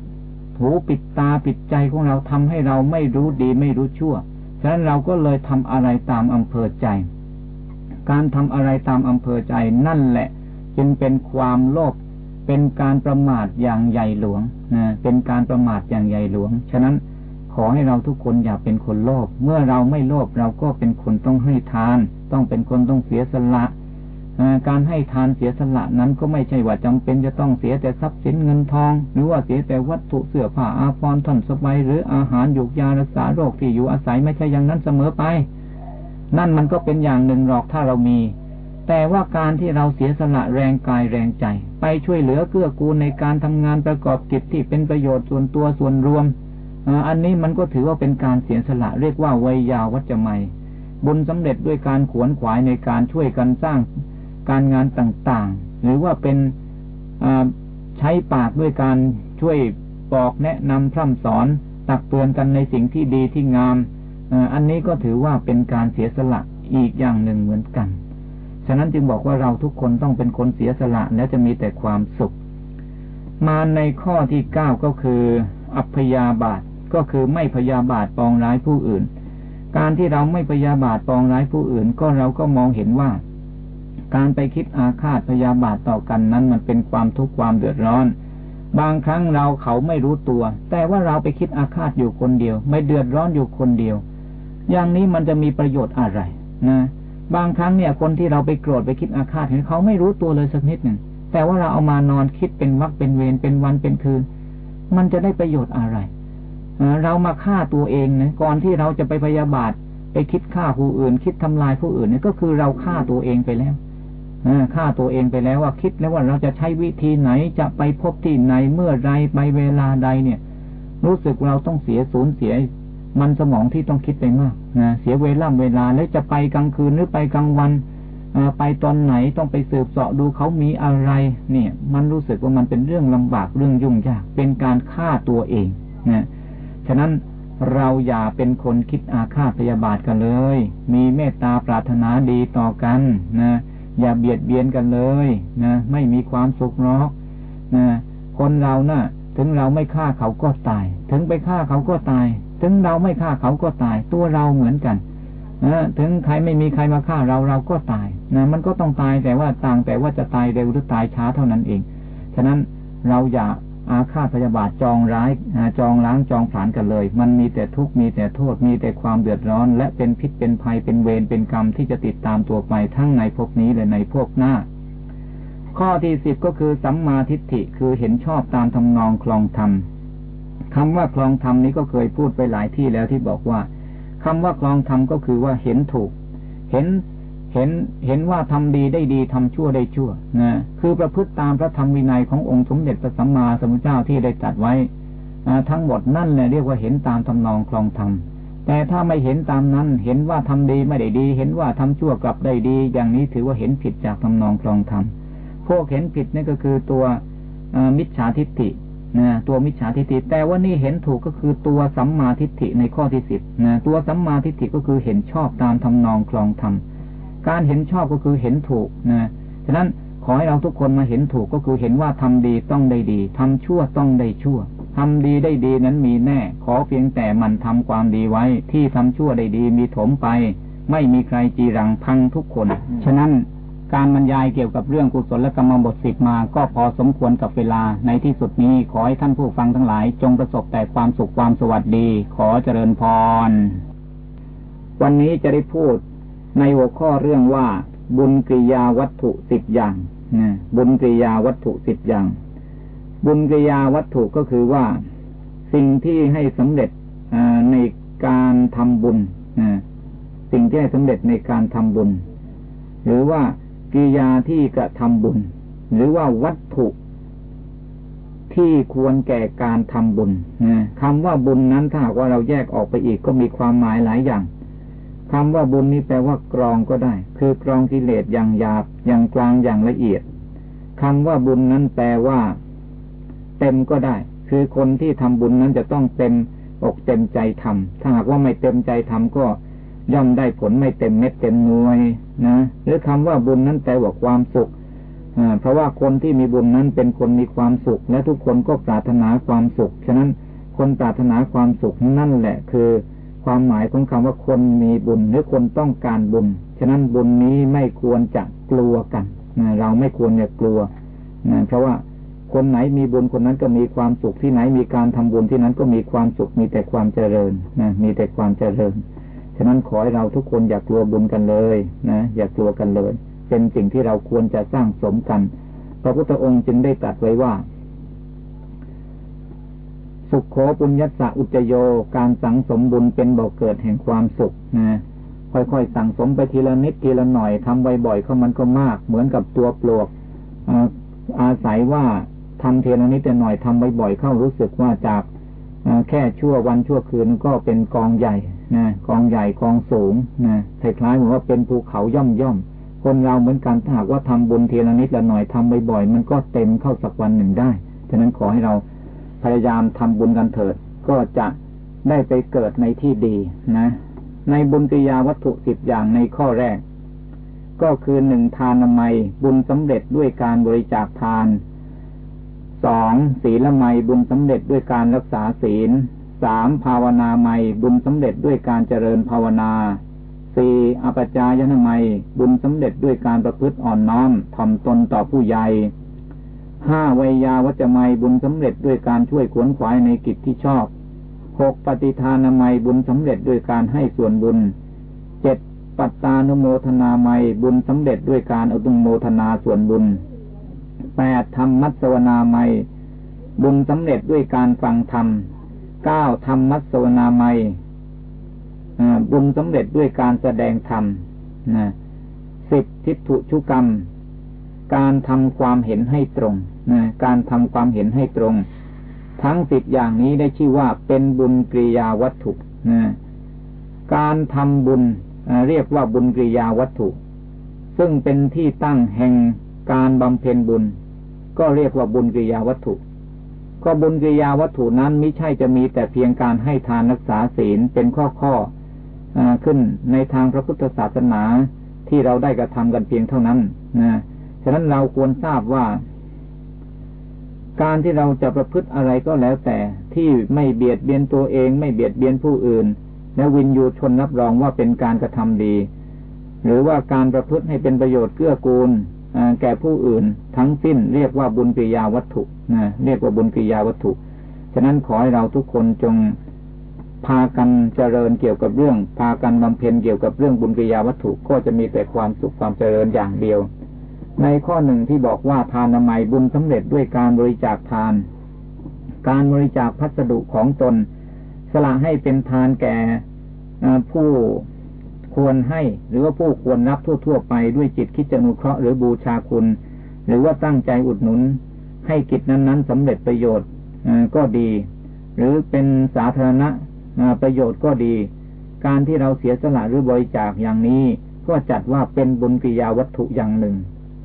หูปิดตาปิดใจของเราทำให้เราไม่รู้ดีไม่รู้ชั่ว ฉะนั้นเราก็เลยทำอะไรตามอำเภอใจ การทำอะไรตามอำเภอใจนั่นแหละ จึงเป็นความโลภเป็นการประมาทอย่างใหญ่หลวงนะเป็นการประมาทอย่างใหญ่หลวง ฉะนั้นขอให้เราทุกคนอย่าเป็นคนโลภเมื่อเราไม่โลภเราก็เป็นคนต้องให้ทาน ต้องเป็นคนต้องเสียสละ การให้ทานเสียสละนั้นก็ไม่ใช่ว่าจำเป็นจะต้องเสียแต่ทรัพย์สินเงินทอง หรือว่าเสียแต่วัตถุเสื้อผ้าอาภรณ์ท่อนสบายหรืออาหารยุกยารักษาโรคที่อยู่อาศัยไม่ใช่อย่างนั้นเสมอไป นั่นมันก็เป็นอย่างหนึ่งหรอกถ้าเรามี แต่ว่าการที่เราเสียสละแรงกายแรงใจ ไปช่วยเหลือเกื้อกูลในการทำงานประกอบกิจที่เป็นประโยชน์ส่วนตัวส่วนรวมอันนี้มันก็ถือว่าเป็นการเสียสละเรียกว่าวัยยาวัจจะไม่บุญสำเร็จด้วยการขวนขวายในการช่วยกันสร้าง การงานต่างๆ หรือว่าเป็นใช้ปากด้วยการช่วยบอกแนะนำพร่ำสอนตักเตือนกันในสิ่งที่ดีที่งาม อันนี้ก็ถือว่าเป็นการเสียสละอีกอย่างหนึ่งเหมือนกัน ฉะนั้นจึงบอกว่าเราทุกคนต้องเป็นคนเสียสละและจะมีแต่ความสุข มาในข้อที่เก้าก็คือ อัพยาบาทก็คือไม่พยาบาทปองร้ายผู้อื่น การที่เราไม่พยาบาทปองร้ายผู้อื่น ก็เราก็มองเห็นว่า การไปคิดอาฆาตพยาบาทต่อกันนั้นมันเป็นความทุกข์ความเดือดร้อน บางครั้งเราเขาไม่รู้ตัว แต่ว่าเราไปคิดอาฆาตอยู่คนเดียว ไม่เดือดร้อนอยู่คนเดียว อย่างนี้มันจะมีประโยชน์อะไรนะ บางครั้งเนี่ย คนที่เราไปโกรธไปคิดอาฆาตเห็นเขาไม่รู้ตัวเลยสักนิดหนึ่งแต่ว่าเราเอามานอนคิดเป็นวักเป็นเวรเป็นวันเป็นคืน มันจะได้ประโยชน์อะไรเรามาฆ่าตัวเองนะก่อนที่เราจะไปพยาบาท ไปคิดฆ่าผู้อื่น คิดทำลายผู้อื่นเนี่ยก็คือเราฆ่าตัวเองไปแล้ว ฆ่าตัวเองไปแล้วว่าคิดแล้วว่าเราจะใช้วิธีไหนจะไปพบที่ไหนเมื่อไรไปเวลาใดเนี่ย รู้สึกเราต้องเสียสูญเสีย มันสมองที่ต้องคิดไปมากนะเสียเวลาเวลาแล้วจะไปกลางคืนหรือไปกลางวันไปตอนไหนต้องไปสืบเสาะดูเขามีอะไร เนี่ย มันรู้สึกว่ามันเป็นเรื่องลำบากเรื่องยุ่งยากเป็นการฆ่าตัวเองนะฉะนั้นเราอย่าเป็นคนคิดอาฆาตพยาบาทกันเลย มีเมตตาปรารถนาดีต่อกันนะ อย่าเบียดเบียนกันเลยนะไม่มีความสุขหรอกนะคนเรานะ่ะ ถึงเราไม่ฆ่าเขาก็ตาย ถึงไปฆ่าเขาก็ตาย ถึงเราไม่ฆ่าเขาก็ตาย ตัวเราเหมือนกันนะถึงใครไม่มีใครมาฆ่าเราเราก็ตายนะมันก็ต้องตายแต่ว่าต่างแต่ว่าจะตายเร็วหรือตายช้าเท่านั้นเอง ฉะนั้นเราอย่า อาฆาตพยาบาทจองร้ายจองล้างจองผลานกันเลย มันมีแต่ทุกข์มีแต่โทษมีแต่ความเดือดร้อน และเป็นพิษเป็นภัยเป็นเวรเป็นกรรมที่จะติดตามตัวไปทั้งในภพนี้และในภพหน้า ข้อที่สิบก็คือสัมมาทิฏฐิคือเห็นชอบตามทำนองคลองธรรมคำว่าคลองธรรมนี้ก็เคยพูดไปหลายที่แล้วที่บอกว่าคำว่าคลองธรรมก็คือว่าเห็นถูก เห็น เห็นเห็นว่าทำดีได้ดีทำชั่วได้ชั่วนะคือประพฤติตามพระธรรมวินัยขององค์สมเด็จพระสัมมาสัมพุทธเจ้าที่ได้จัดไว้ทั้งหมดนั่นแหละเรียกว่าเห็นตามทำนองคลองธรรมแต่ถ้าไม่เห็นตามนั้น เห็นว่าทำดีไม่ได้ดี เห็นว่าทำชั่วกลับได้ดี อย่างนี้ถือว่าเห็นผิดจากทำนองคลองธรรมพวกเห็นผิดนี่ก็คือตัวมิจฉาทิฏฐินะตัวมิจฉาทิฏฐิแต่ว่านี่เห็นถูกก็คือตัวสัมมาทิฏฐิในข้อที่สิบนะตัวสัมมาทิฏฐิก็คือเห็นชอบตามทำนองคลองธรรม การเห็นชอบก็คือเห็นถูกนะฉะนั้นขอให้เราทุกคนมาเห็นถูกก็คือเห็นว่าทำดีต้องได้ดีทำชั่วต้องได้ชั่วทำดีได้ดีนั้นมีแน่ ขอเพียงแต่มันทำความดีไว้ ที่ทำชั่วได้ดีมีถมไป ไม่มีใครจีรังพังทุกคน ฉะนั้นการบรรยายเกี่ยวกับเรื่องกุศลและกรรมบทสิบมา ก็พอสมควรกับเวลา ในที่สุดนี้ขอให้ท่านผู้ฟังทั้งหลาย จงประสบแต่ความสุขความสวัสดี ขอเจริญพร วันนี้จะได้พูด ในหัวข้อเรื่องว่า บุญกิยาวัตถุสิบอย่างบุญกิยาวัตถุสิบอย่าง บุญกิยาวัตถุก็คือว่า สิ่งที่ให้สำเร็จในการทำบุญสิ่งที่ให้สำเร็จในการทำบุญ หรือว่ากิยาที่กระทำบุญ หรือว่าวัตถุที่ควรแก่การทำบุญคำว่าบุญนั้นถ้าหากว่าเราแยกออกไปอีกก็มีความหมายหลายอย่าง คำว่าบุญนี้แปลว่ากรองก็ได้ คือกรองกิเลสอย่างหยาบอย่างกลางอย่างละเอียดคำว่าบุญนั้นแปลว่า เต็มก็ได้ คือคนที่ทำบุญนั้นจะต้องเต็มอกเต็มใจทำถ้าหากว่าไม่เต็มใจทำก็ย่อมได้ผลไม่เต็มเม็ดเต็มหน่วยนะหรือคำว่าบุญนั้นแปลว่าความสุขเพราะว่าคนที่มีบุญนั้นเป็นคนมีความสุข และทุกคนก็ปรารถนาความสุข ฉะนั้นคนปรารถนาความสุขนั่นแหละคือ ความหมายของคำว่าคนมีบุญหรือคนต้องการบุญ ฉะนั้นบุญนี้ไม่ควรจะกลัวกันนะเราไม่ควรจะกลัวนะเพราะว่าคนไหนมีบุญคนนั้นก็มีความสุขที่ไหนมีการทำบุญที่นั้นก็มีความสุขมีแต่ความเจริญนะมีแต่ความเจริญ ฉะนั้นขอให้เราทุกคนอย่ากลัวบุญกันเลยนะอย่ากลัวกันเลย เป็นสิ่งที่เราควรจะสร้างสมกัน พระพุทธองค์จึงได้ตรัสไว้ว่า สุขโขปุญญสะอุจโย การสังสมบุญเป็นบ่อกเกิดแห่งความสุขนะค่อยๆสั่งสมไปทีละนิดทีละหน่อยทำบ่อยๆเข้ามันก็มาก เหมือนกับตัวปลวกอาศัยว่าทำทีละนิดแต่หน่อยทำบ่อยๆเข้ารู้สึกว่าจากแค่ชั่ววันชั่วคืนก็เป็นกองใหญ่นะกองใหญ่กองสูงนะคล้ายๆเหมือนว่าเป็นภูเขาย่อมย่อมคนเราเหมือนกันถ้าหากว่าทำบุญเทีละนิดละหน่อยทำบ่อยๆมันก็เต็มเข้าสักวันหนึ่งได้ฉะนั้นขอให้เรา พยายามทำบุญกันเถิด ก็จะได้ไปเกิดในที่ดีนะ ในบุญกิยาวัตถุสิบอย่างในข้อแรก ก็คือหนึ่งทานนามัย บุญสำเร็จด้วยการบริจาคทานสองศีลไมบุญสำเร็จด้วยการรักษาศีลสามภาวนาไมบุญสำเร็จด้วยการเจริญภาวนาสี่อปจายนาไมบุญสำเร็จด้วยการประพฤติอ่อนน้อมทำตนต่อผู้ใหญ่ ห้าวิยาวัจไมบุญสำเร็จด้วยการช่วยขวนขวายในกิจที่ชอบหกปฏิทานาไมบุญสำเร็จด้วยการให้ส่วนบุญเจ็ดปัตตานุโมทนาไมบุญสำเร็จด้วยการอนุโมทนาส่วนบุญแปดธรรมมัสวนาไมบุญสำเร็จด้วยการฟังธรรมเก้าธรรมมัสวนาไมบุญสำเร็จด้วยการแสดงธรรมสิบทิฏฐุชุกรรม การทำความเห็นให้ตรงการทำความเห็นให้ตรง ทั้งสิบอย่างนี้ได้ชื่อว่าเป็นบุญกริยาวัตถุการทำบุญเรียกว่าบุญกริยาวัตถุ ซึ่งเป็นที่ตั้งแห่งการบำเพ็ญบุญ ก็เรียกว่าบุญกิยาวัตถุ ก็บุญกิยาวัตถุนั้นไม่ใช่จะมีแต่เพียงการให้ทานรักษาศีลเป็นข้อข้ออขึ้นในทางพระพุทธศาสนาที่เราได้กระทำกันเพียงเท่านั้นนะ ฉะนั้นเราควรทราบว่า การที่เราจะประพฤติอะไรก็แล้วแต่ที่ไม่เบียดเบียนตัวเอง ไม่เบียดเบียนผู้อื่น และวินยูชนรับรองว่าเป็นการกระทำดี หรือว่าการประพฤติให้เป็นประโยชน์เกื้อกูลแก่ผู้อื่น ทั้งสิ้นเรียกว่าบุญกิยาวัตถุนะเรียกว่าบุญกิยาวัตถุ ฉะนั้นขอให้เราทุกคนจงพากันเจริญเกี่ยวกับเรื่อง พากันบำเพ็ญเกี่ยวกับเรื่องบุญกิยาวัตถุก็จะมีแต่ความสุขความเจริญอย่างเดียว ในข้อหนึ่งที่บอกว่าทานามัยบุญสำเร็จด้วยการบริจาคทาน การบริจาคพัสดุของตน สละให้เป็นทานแก่ผู้ควรให้หรือว่าผู้ควรรับทั่ว ๆ ไปด้วยจิตคิดจะนุเคราะห์หรือบูชาคุณ หรือว่าตั้งใจอุดหนุน ให้กิจนั้นๆสำเร็จประโยชน์ก็ดี หรือเป็นสาธารณะประโยชน์ก็ดี การที่เราเสียสละหรือบริจาคอย่างนี้ ก็จัดว่าเป็นบุญกิยาวัตถุอย่างหนึ่ง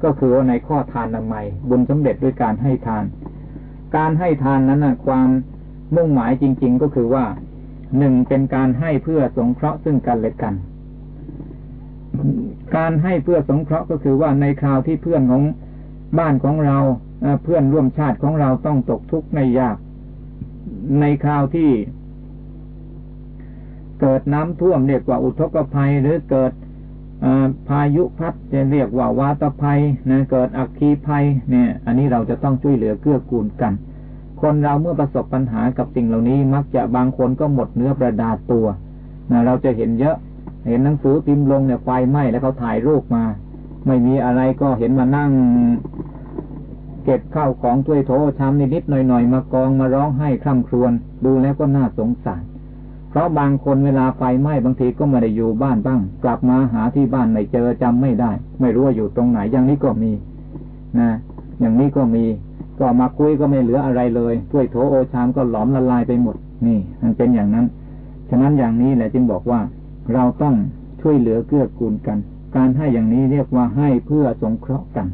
ก็คือว่าในข้อทานนามัยบุญสำเร็จด้วยการให้ทาน การให้ทานนั้นนะความมุ่งหมายจริง ๆ ก็คือว่าหนึ่งเป็นการให้เพื่อสงเคราะห์ซึ่งกันและกัน การให้เพื่อสงเคราะห์ก็คือว่าในคราวที่เพื่อนของบ้านของเราเพื่อนร่วมชาติของเราต้องตกทุกข์ในยาก ในคราวที่เกิดน้ำท่วมเรียกว่าอุทกภัยหรือเกิด พายุพัดจะเรียกว่าวาตภัยนะเกิดอักคีภัยเนี่ย อันนี้เราจะต้องช่วยเหลือเกื้อกูลกัน คนเราเมื่อประสบปัญหากับสิ่งเหล่านี้ มักจะบางคนก็หมดเนื้อประดาตัวนะเราจะเห็นเยอะ เห็นหนังสือพิมพ์ลงเนี่ยไฟไหม้แล้วเขาถ่ายรูปมา ไม่มีอะไรก็เห็นมานั่ง เก็บข้าวของถ้วยโถชามนิดๆหน่อยๆมากองมาร้องไห้คร่ำครวญดูแล้วก็น่าสงสาร เพราะบางคนเวลาไฟไหม้บางทีก็ไม่ได้อยู่บ้านบ้าง กลับมาหาที่บ้านไม่เจอจำไม่ได้ ไม่รู้ว่าอยู่ตรงไหนอย่างนี้ก็มีนะอย่างนี้ก็มีก็มาคุยก็ไม่เหลืออะไรเลยถ้วยโถโอชามก็หลอมละลายไปหมด นี่ มันเป็นอย่างนั้น ฉะนั้นอย่างนี้แหละจึงบอกว่า เราต้องช่วยเหลือเกื้อกูลกัน การให้อย่างนี้เรียกว่าให้เพื่อสงเคราะห์กัน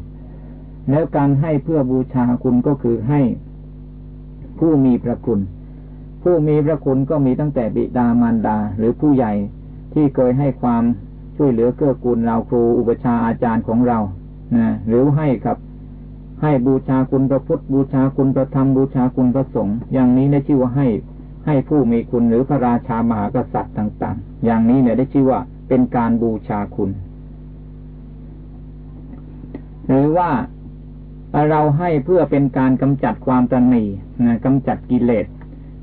แล้วการให้เพื่อบูชาคุณก็คือให้ผู้มีพระคุณ ผู้มีพระคุณก็มีตั้งแต่บิดามารดา หรือผู้ใหญ่ที่เคยให้ความช่วยเหลือเกื้อกูลเราครูอุปชาอาจารย์ของเรานะหรือให้กับ ให้บูชาคุณพระพุทธบูชาคุณพระธรรมบูชาคุณพระสงฆ์อย่างนี้ได้ชื่อว่าให้ให้ผู้มีคุณหรือพระราชามหากษัตริย์ต่าง ๆ อย่างนี้เนี่ยได้ชื่อว่าเป็นการบูชาคุณ หรือว่าเราให้เพื่อเป็นการกำจัดความตนีนะกำจัดกิเลส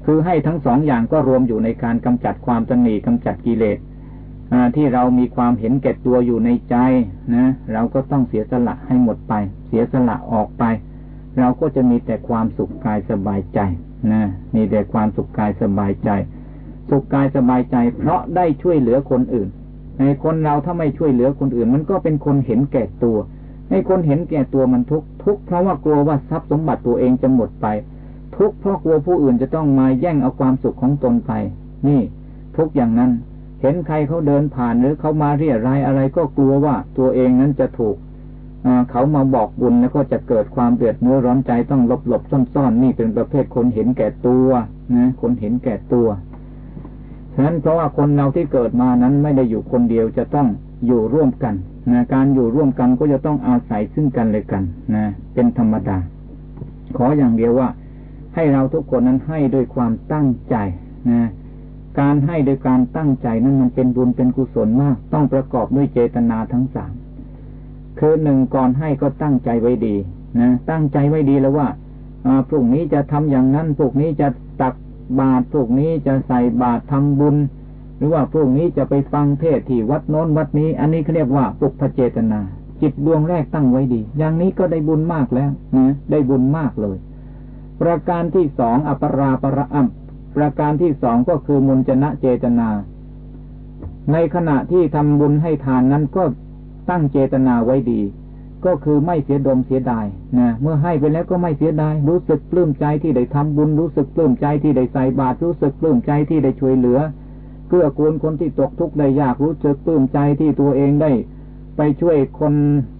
คือให้ทั้งสองอย่างก็รวมอยู่ในการกำจัดความตนีกำจัดกิเลสที่เรามีความเห็นแก่ตัวอยู่ในใจนะเราก็ต้องเสียสละให้หมดไป เสียสละออกไป เราก็จะมีแต่ความสุขกายสบายใจนะมีแต่ความสุขกายสบายใจ สุขกายสบายใจ เพราะได้ช่วยเหลือคนอื่น ในคนเราถ้าไม่ช่วยเหลือคนอื่น มันก็เป็นคนเห็นแก่ตัวให้คนเห็นแก่ตัวมันทุกทุกเพราะว่ากลัวว่าทรัพย์สมบัติตัวเองจะหมดไป ทุกข์เพราะกลัวผู้อื่นจะต้องมาแย่งเอาความสุขของตนไป นี่ ทุกอย่างนั้น เห็นใครเขาเดินผ่านหรือเขามาเรียรายอะไรก็กลัวว่าตัวเองนั้นจะถูกเขามาบอกบุญแล้วก็จะเกิดความเดือดเนื้อร้อนใจต้องหลบหลบซ่อนๆนี่เป็นประเภทคนเห็นแก่ตัวนะคนเห็นแก่ตัวฉะนั้นเพราะว่าคนเราที่เกิดมานั้นไม่ได้อยู่คนเดียวจะต้องอยู่ร่วมกันนะการอยู่ร่วมกันก็จะต้องอาศัยซึ่งกันและกันนะเป็นธรรมดา ขออย่างเดียวว่า ให้เราทุกคนนั้นให้ด้วยความตั้งใจนะการให้โดยการตั้งใจนั้นมันเป็นบุญเป็นกุศลมาก ต้องประกอบด้วยเจตนาทั้งสามคือหนึ่งก่อนให้ก็ตั้งใจไว้ดีนะตั้งใจไว้ดีแล้วว่าพรุ่งนี้จะทำอย่างนั้นพรุ่งนี้จะตักบาตรพรุ่งนี้จะใส่บาตรทำบุญ หรือว่าพรุ่งนี้จะไปฟังเทศที่วัดโน้นวัดนี้ อันนี้เขาเรียกว่าปุพเจตนา จิตดวงแรกตั้งไว้ดี อย่างนี้ก็ได้บุญมากแล้วนะได้บุญมากเลย ประการที่สองอปราประอัมประการที่สองก็คือมุนจนะเจตนา ในขณะที่ทำบุญให้ทานนั้นก็ตั้งเจตนาไว้ดี ก็คือไม่เสียดมเสียดายนะเมื่อให้ไปแล้วก็ไม่เสียดายรู้สึกปลื้มใจที่ได้ทำบุญรู้สึกปลื้มใจที่ได้ใส่บาตรรู้สึกปลื้มใจที่ได้ช่วยเหลือเกื้อกูลคนที่ตกทุกข์ได้ยากรู้สึกปลื้มใจที่ตัวเองได้ ไปช่วยคน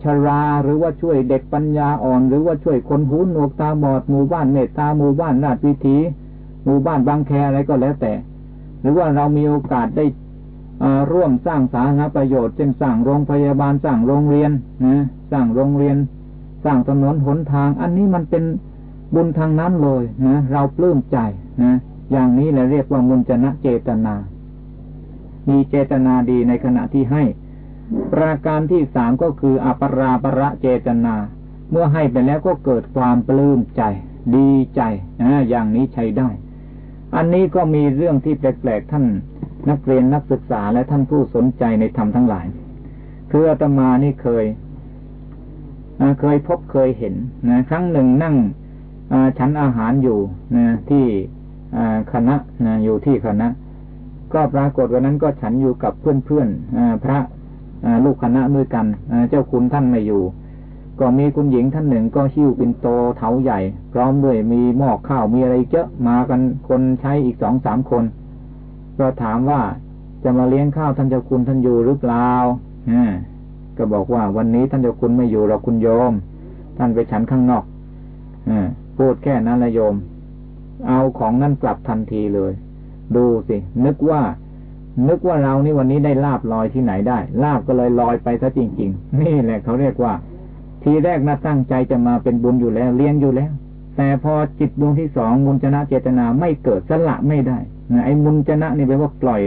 ชราหรือว่าช่วยเด็กปัญญาอ่อน หรือว่าช่วยคนหูหนวกตาบอดหมู่บ้านเมตตาหมู่บ้านราชวิถีหมู่บ้านบางแคอะไรก็แล้วแต่ หรือว่าเรามีโอกาสได้ร่วมสร้างสาธารณประโยชน์เช่นสร้างโรงพยาบาลสร้างโรงเรียนนะสร้างโรงเรียน สร้างถนนหนทาง อันนี้มันเป็นบุญทางนั้นเลยนะเราปลื้มใจนะอย่างนี้แหละเรียกว่ามุญจนะเจตนา มีเจตนาดีในขณะที่ให้ ประการที่สามก็คืออปราประเจตนา เมื่อให้ไปแล้วก็เกิดความปลื้มใจ ดีใจนะอย่างนี้ใช้ได้ อันนี้ก็มีเรื่องที่แปลกๆท่านนักเรียนนักศึกษาและท่านผู้สนใจในธรรมทั้งหลาย คืออาตมานี่เคยเคยพบเคยเห็นนะครั้งหนึ่งนั่งฉันอาหารอยู่นะที่คณะนะอยู่ที่คณะ ก็ปรากฏวันนั้นก็ฉันอยู่กับเพื่อนๆพระ ลูกคณะด้วยกันเจ้าคุณท่านไม่อยู่ ก็มีคุณหญิงท่านหนึ่งก็หิ้วปินโตเถาใหญ่ พร้อมด้วยมีหม้อข้าวมีอะไรเยอะมากันคนใช้อีกสองสามคน ก็ถามว่าจะมาเลี้ยงข้าวท่านเจ้าคุณท่านอยู่หรือเปล่าก็บอกว่าวันนี้ท่านเจ้าคุณไม่อยู่เราคุณโยม ท่านไปฉันข้างนอกอพูดแค่นั้นละโยม เอาของนั่นกลับทันทีเลย ดูสิ นึกว่า นึกว่าเรานี่วันนี้ได้ลาบลอยที่ไหนได้ลาบก็เลยลอยไปซะจริง ๆ นี่แหละเขาเรียกว่า ทีแรกน่าตั้งใจจะมาเป็นบุญอยู่แล้วเลี้ยงอยู่แล้ว แต่พอจิตดวงที่สองมุนจนะเจตนาไม่เกิดสละไม่ได้นะไอ้มุนจนะนี่แปลว่าปล่อย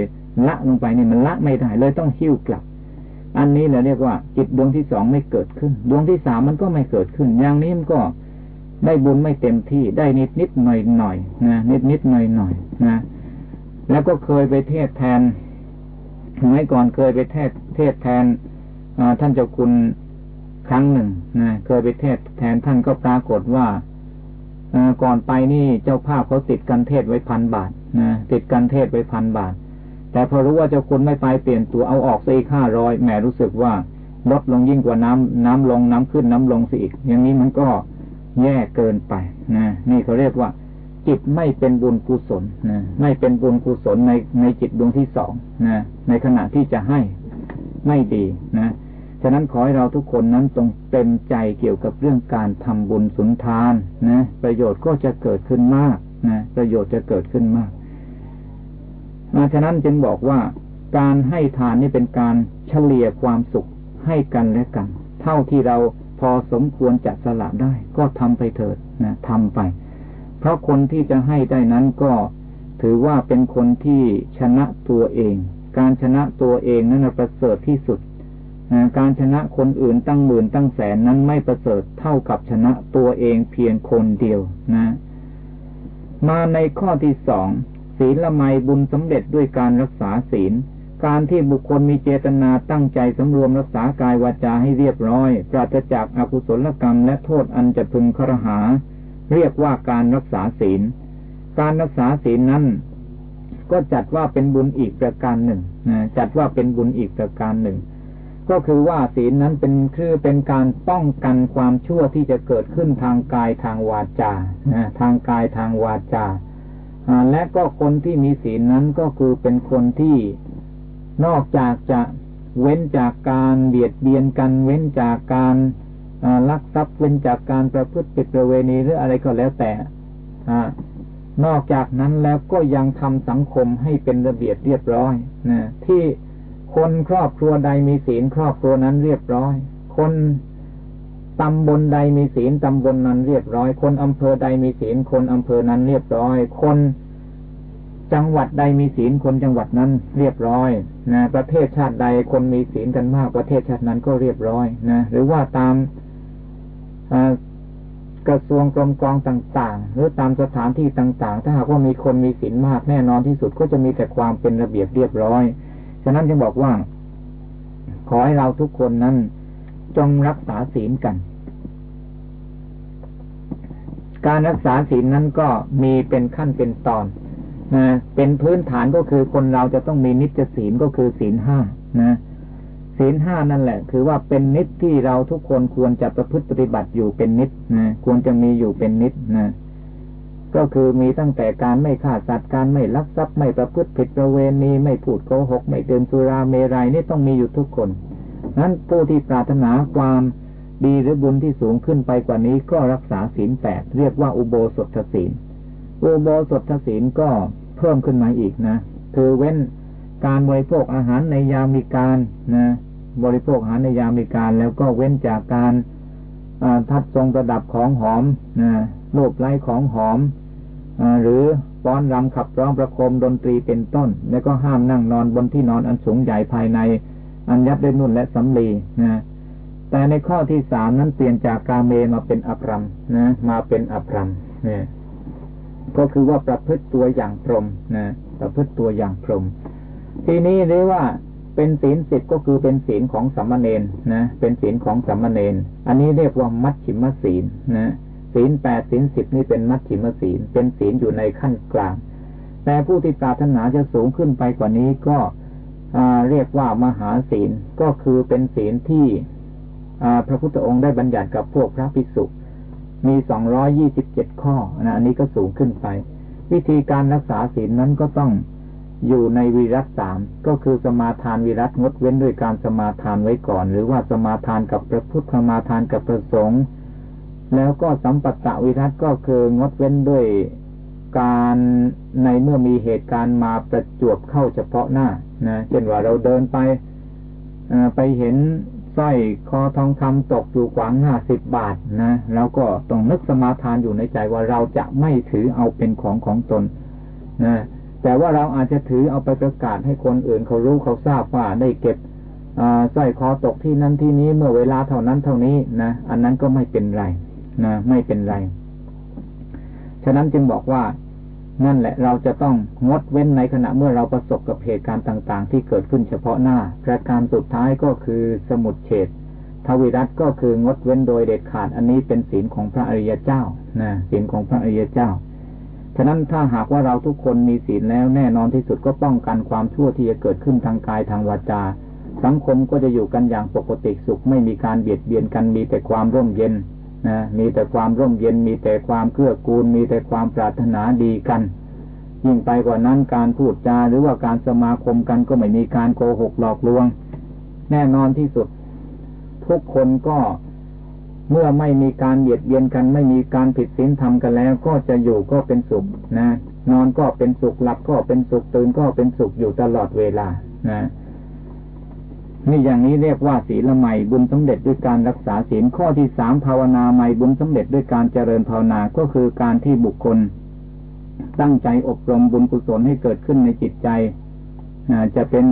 ละลงไปนี่มันละไม่ได้เลยต้องหิ้วกลับ อันนี้เราเรียกว่า จิตดวงที่สองไม่เกิดขึ้น ดวงที่สามมันก็ไม่เกิดขึ้น อย่างนี้มันก็ได้บุญไม่เต็มที่ได้นิดนิดหน่อยหน่อยนะนิดนิดหน่อยหน่อยนะ แล้วก็เคยไปเทศแทนสมัยก่อนเคยไปเทศเทศแทนท่านเจ้าคุณครั้งหนึ่งนะเคยไปเทศแทนท่านก็ปรากฏว่าก่อนไปนี่เจ้าภาพเขาติดกันเทศไว้พันบาทนะติดกันเทศไว้พันบาท แต่พอรู้ว่าเจ้าคุณไม่ไปเปลี่ยนตัวเอาออกซะอีกห้าร้อยแหมรู้สึกว่าลดลงยิ่งกว่าน้ำน้ำลงน้ำขึ้นน้ำลงสิอีก อย่างนี้มันก็แย่เกินไปนะนี่เขาเรียกว่า จิตไม่เป็นบุญกุศลนะไม่เป็นบุญกุศลในในจิตดวงที่สองนะในขณะที่จะให้ไม่ดีนะฉะนั้นขอให้เราทุกคนนั้นจงเต็มใจเกี่ยวกับเรื่องการทำบุญสุนทานนะประโยชน์ก็จะเกิดขึ้นมากนะประโยชน์จะเกิดขึ้นมากฉะนั้นจึงบอกว่าการให้ทานนี่เป็นการเฉลี่ยความสุขให้กันและกัน เท่าที่เราพอสมควรจะสละได้ ก็ทำไปเถิดนะทำไป เพราะคนที่จะให้ได้นั้นก็ถือว่าเป็นคนที่ชนะตัวเอง การชนะตัวเองนั้นประเสริฐที่สุด การชนะคนอื่นตั้งหมื่นตั้งแสนนั้นไม่ประเสริฐเท่ากับชนะตัวเองเพียงคนเดียวนะ มาในข้อที่สองศีลละไมบุญสำเร็จด้วยการรักษาศีล การที่บุคคลมีเจตนาตั้งใจสำรวมรักษากายวาจาให้เรียบร้อย ปราศจากอากุศลกรรมและโทษอันจะพึงครหา เรียกว่าการรักษาศีล การรักษาศีลนั้น ก็จัดว่าเป็นบุญอีกประการหนึ่งนะจัดว่าเป็นบุญอีกประการหนึ่ง ก็คือว่าศีลนั้นเป็นคือเป็นการป้องกันความชั่วที่จะเกิดขึ้นทางกายทางวาจาทางกายทางวาจาและก็คนที่มีศีลนั้นก็คือเป็นคนที่นอกจากจะเว้นจากการเบียดเบียนกัน เว้นจากการ ลักทรัพย์เว้นจากการประพฤติผิดประเวณีหรืออะไรก็แล้วแต่นอกจากนั้นแล้วก็ยังทำสังคมให้เป็นระเบียบเรียบร้อยนะที่คนครอบครัวใดมีศีลครอบครัวนั้นเรียบร้อย คนตำบลใดมีศีลตำบลนั้นเรียบร้อย คนอำเภอใดมีศีลคนอำเภอนั้นเรียบร้อย คนจังหวัดใดมีศีลคนจังหวัดนั้นเรียบร้อยนะประเทศชาติใดคนมีศีลกันมากประเทศชาตินั้นก็เรียบร้อยนะหรือว่าตาม กระทรวงกรมกองต่าง ๆ หรือตามสถานที่ต่าง ๆ ถ้าหากว่ามีคนมีศีลมากแน่นอนที่สุดก็จะมีแต่ความเป็นระเบียบเรียบร้อย ฉะนั้นจึงบอกว่า ขอให้เราทุกคนนั้น จงรักษาศีลกัน การรักษาศีลนั้นก็มีเป็นขั้นเป็นตอนนะเป็นพื้นฐานก็คือคนเราจะต้องมีนิจศีลก็คือศีลห้านะ ศีลห้านั่นแหละคือว่าเป็นนิจที่เราทุกคนควรจะประพฤติปฏิบัติอยู่เป็นนิจนะควรจะมีอยู่เป็นนิจนะก็คือมีตั้งแต่การไม่ฆ่าสัตว์การไม่ลักทรัพย์ไม่ประพฤติผิดประเวณีไม่พูดโกหก ไม่เดินสุราเมรัยนี่ต้องมีอยู่ทุกคนนั้นผู้ที่ปรารถนาความดีหรือบุญที่สูงขึ้นไปกว่านี้ก็รักษาศีลแปดเรียกว่าอุโบสถศีล อุโบสถศีลก็เพิ่มขึ้นมาอีกนะคือเว้นการบริโภคอาหารในยามีการนะ บริโภคอาหารในยามีการแล้วก็เว้นจากการทัดทรงประดับของหอมนะรูปไล้ของหอมหรือป้อนรำขับร้องประโคมดนตรีเป็นต้น แล้วก็ห้ามนั่งนอนบนที่นอนอันสูงใหญ่ภายใน อันยับด้วยนุ่นและสำลีนะแต่ในข้อที่สามนั้นเปลี่ยนจากกาเมมาเป็นอภรมนะมาเป็นอภรมเนี่ยก็คือว่าประพฤติตัวอย่างพรหมนะประพฤติตัวอย่างพรหมทีนี้เรียกว่า เป็นศีลสิบก็คือเป็นศีลของสัมมาเนนนะ เป็นศีลของสัมมาเนน อันนี้เรียกว่ามัชชิมศีลนะศีลแปดศีลสิบนี่เป็นมัชชิมศีล เป็นศีลอยู่ในขั้นกลาง แต่ผู้ที่ปรารถนาจะสูงขึ้นไปกว่านี้ก็เรียกว่ามหาศีลก็คือเป็นศีลที่พระพุทธองค์ได้บัญญัติกับพวกพระภิกษุมีสองร้อยี่สิบเจ็ดข้อนะอันนี้ก็สูงขึ้นไป วิธีการรักษาศีลนั้นก็ต้อง อยู่ในวิรัตสามก็คือสมาทานวิรัตงดเว้นด้วยการสมาทานไว้ก่อน หรือว่าสมาทานกับพระพุทธสมาทานกับพระสงฆ์แล้วก็สัมปัตตวิรัตก็คืองดเว้นด้วยการในเมื่อมีเหตุการณ์มาประจวบเข้าเฉพาะหน้านะเช่นว่าเราเดินไปไปเห็นสร้อยคอทองคำตกอยู่ขวางห้าสิบบาทนะแล้วก็ต้องนึกสมาทานอยู่ในใจว่าเราจะไม่ถือเอาเป็นของของตนนะ แต่ว่าเราอาจจะถือเอาไปประกาศให้คนอื่นเขารู้เขาทราบว่าได้เก็บสร้อยคอตกที่นั้นที่นี้เมื่อเวลาเท่านั้นเท่านี้นะอันนั้นก็ไม่เป็นไรนะไม่เป็นไร ฉะนั้นจึงบอกว่านั่นแหละเราจะต้องงดเว้นในขณะเมื่อเราประสบกับเหตุการณ์ต่างๆ ที่เกิดขึ้นเฉพาะหน้า ประการสุดท้ายก็คือสมุดเฉดทวิรัตก็คืองดเว้นโดยเด็ดขาดอันนี้เป็นศีลของพระอริยเจ้านะศีลของพระอริยเจ้า ฉะนั้นถ้าหากว่าเราทุกคนมีศีลแล้วแน่นอนที่สุดก็ป้องกันความชั่วที่จะเกิดขึ้นทางกายทางวาจา สังคมก็จะอยู่กันอย่างปกติสุข ไม่มีการเบียดเบียนกันมีแต่ความร่มเย็นนะมีแต่ความร่มเย็น มีแต่ความเกื้อกูล มีแต่ความปรารถนาดีกัน ยิ่งไปกว่านั้นการพูดจาหรือว่าการสมาคมกันก็ไม่มีการโกหกหลอกลวง แน่นอนที่สุด ทุกคนก็ เมื่อไม่มีการเบียดเบียนกัน ไม่มีการผิดศีลธรรมกันแล้ว ก็จะอยู่ก็เป็นสุขนะ นอนก็เป็นสุขหลับก็เป็นสุขตื่นก็เป็นสุขอยู่ตลอดเวลานะนี่อย่างนี้เรียกว่าศีลใหม่บุญสำเร็จด้วยการรักษาศีลข้อที่สามภาวนาใหม่บุญสำเร็จด้วยการเจริญภาวนาก็คือการที่บุคคล ตั้งใจอบรมบุญกุศลให้เกิดขึ้นในจิตใจจะเป็น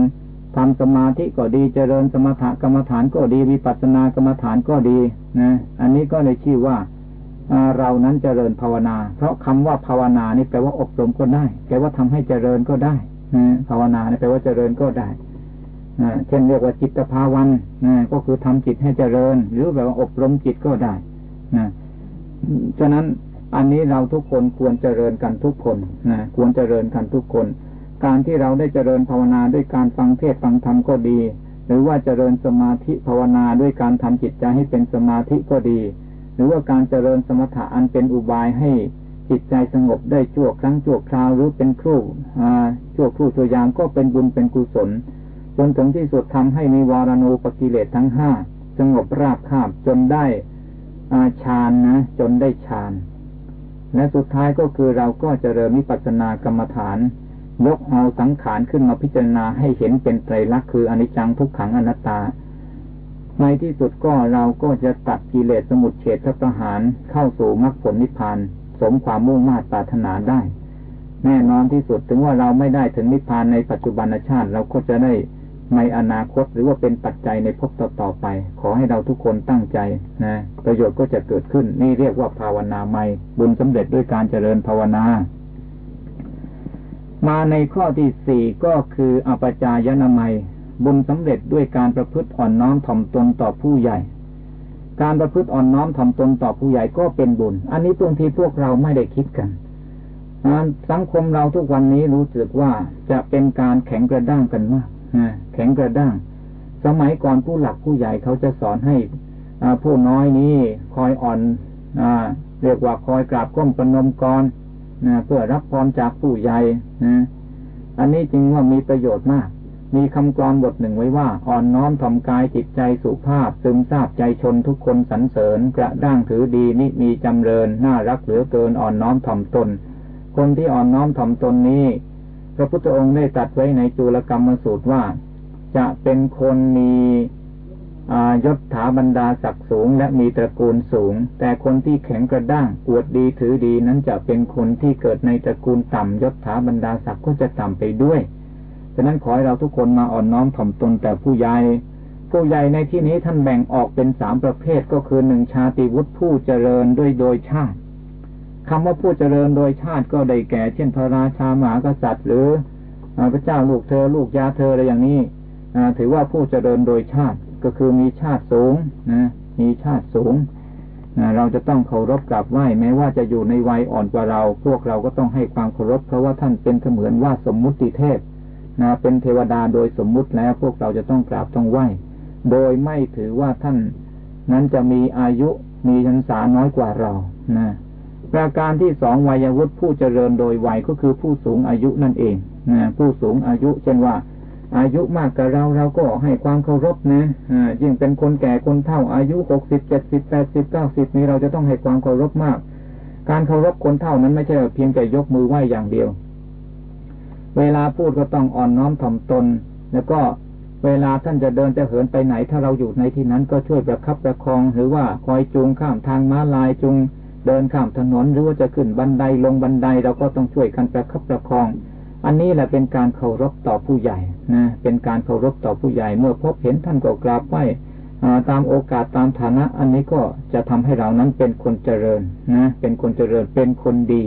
ทำสมาธิก็ดีเจริญสมถกรรมฐานก็ดีวิปัสสนากรรมฐานก็ดีนะอันนี้ก็เลยชื่อว่าเรานั้นเจริญภาวนา เพราะคำว่าภาวนานี่แปลว่าอบรมก็ได้แปลว่าทำให้เจริญก็ได้ภาวนานี่แปลว่าเจริญก็ได้เช่นเรียกว่าจิตภาวันก็คือทำจิตให้เจริญ หรือแบบว่าอบรมจิตก็ได้นะฉะนั้นอันนี้เราทุกคนควรเจริญกันทุกคนนะควรเจริญกันทุกคน การที่เราได้เจริญภาวนาด้วยการฟังเทศฟังธรรมก็ดี หรือว่าเจริญสมาธิภาวนาด้วยการทำจิตใจให้เป็นสมาธิก็ดี หรือว่าการเจริญสมถะอันเป็นอุบายให้จิตใจสงบได้ชั่วครั้งชั่วคราวหรือเป็นครู่ชั่วครู่ตัวยามก็เป็นบุญเป็นกุศลจนถึงที่สุดทำให้มีวารณูปกิเลสทั้งห้าสงบราบคาบจนได้อาฌานนะ จนได้ฌาน และสุดท้ายก็คือเราก็เจริ่มวิปัสสนากรรมฐาน ยกเอาสังขารขึ้นมาพิจารณาให้เห็นเป็นไตรลักษณ์คืออนิจจังทุกขังอนัตตา ในที่สุดก็เราก็จะตัดกิเลสสมุทเฉทประหารเข้าสู่มรรคผลนิพพานสมความมุ่งมา่ปรารถนาได้ แน่นอนที่สุดถึงว่าเราไม่ได้ถึงนิพพานในปัจจุบันชาติ เราก็จะได้ในอนาคตหรือว่าเป็นปัจจัยในภพต่อๆไป ขอให้เราทุกคนตั้งใจนะประโยชน์ก็จะเกิดขึ้น นี่เรียกว่าภาวนาใหม่บุญสำเร็จด้วยการเจริญภาวนา มาในข้อที่สี่ก็คืออปจายนามัย บุญสำเร็จด้วยการประพฤติอ่อนน้อมถ่อมตนต่อผู้ใหญ่ การประพฤติอ่อนน้อมถ่อมตนต่อผู้ใหญ่ก็เป็นบุญ อันนี้ตรงที่พวกเราไม่ได้คิดกันสังคมเราทุกวันนี้รู้สึกว่าจะเป็นการแข็งกระด้างกันมากแข็งกระด้าง สมัยก่อนผู้หลักผู้ใหญ่เขาจะสอนให้ผู้น้อยนี้คอยอ่อนอเรียกว่าคอยกราบก้มประนมกร เพื่อรับพรจากผู้ใหญ่นะอันนี้จริงว่ามีประโยชน์มาก มีคำกรบทหนึ่งไว้ว่า อ่อนน้อมถ่อมกายจิตใจสุภาพ ซึมซาบใจชนทุกคนสรรเสริญ กระด้างถือดีนี่มีจำเริญ น่ารักเหลือเกินอ่อนน้อมถ่อมตน คนที่อ่อนน้อมถ่อมตนนี้ พระพุทธองค์ได้ตรัสไว้ในจุลกรรมสูตรว่า จะเป็นคนมี ยศถาบรรดาศักดิ์สูงและมีตระกูลสูง แต่คนที่แข็งกระด้างอวดดีถือดีนั้นจะเป็นคนที่เกิดในตระกูลต่ำยศถาบรรดาศักดิ์ก็จะต่ำไปด้วยฉะนั้นขอให้เราทุกคนมาอ่อนน้อมถ่อมตนแต่ผู้ใหญ่ผู้ใหญ่ในที่นี้ท่านแบ่งออกเป็นสามประเภทก็คือหนึ่งชาติวุฒิผู้เจริญด้วยโดยชาติคำว่าผู้เจริญโดยชาติก็ได้แก่ เช่นพระราชาหมากษัตริย์ หรือพระเจ้าลูกเธอลูกยาเธออะไรอย่างนี้ถือว่าผู้เจริญโดยชาติ ก็คือมีชาติสูงนะมีชาติสูงเราจะต้องเคารพกราบไหว้แม้ว่าจะอยู่ในวัยอ่อนกว่าเรา พวกเราก็ต้องให้ความเคารพเพราะว่าท่านเป็นเสมือนว่าสมมุติเทพนะเป็นเทวดาโดยสมมุติแล้วพวกเราจะต้องกราบต้องไหว้ โดยไม่ถือว่าท่าน นั้นจะมีอายุมีชันษาน้อยกว่าเรานะประการที่สองวัยวุฒิผู้เจริญโดยวัยก็คือผู้สูงอายุนั่นเองนะผู้สูงอายุเช่นว่า อายุมากกับเราเราก็ให้ความเคารพนะยิ่งเป็นคนแก่คนเฒ่า อายุหกสิบเจ็ดสิบแปดสิบเก้าสิบนี้เราจะต้องให้ความเคารพมาก การเคารพคนเฒ่านั้นไม่ใช่เพียงแต่ยกมือไหว้อย่างเดียว เวลาพูดก็ต้องอ่อนน้อมถ่อมตน แล้วก็เวลาท่านจะเดินจะเหินไปไหน ถ้าเราอยู่ในที่นั้นก็ช่วยประคับประคองหรือว่าคอยจูงข้ามทางม้าลายจูงเดินข้ามถนนหรือว่าจะขึ้นบันไดลงบันไดเราก็ต้องช่วยกันประคับประคอง อันนี้แหละเป็นการเคารพต่อผู้ใหญ่นะเป็นการเคารพต่อผู้ใหญ่เมื่อพบเห็นท่านก็กราบไหว้ตามโอกาสตามฐานะ อันนี้ก็จะทำให้เรานั้นเป็นคนเจริญนะเป็นคนเจริญเป็นคนดี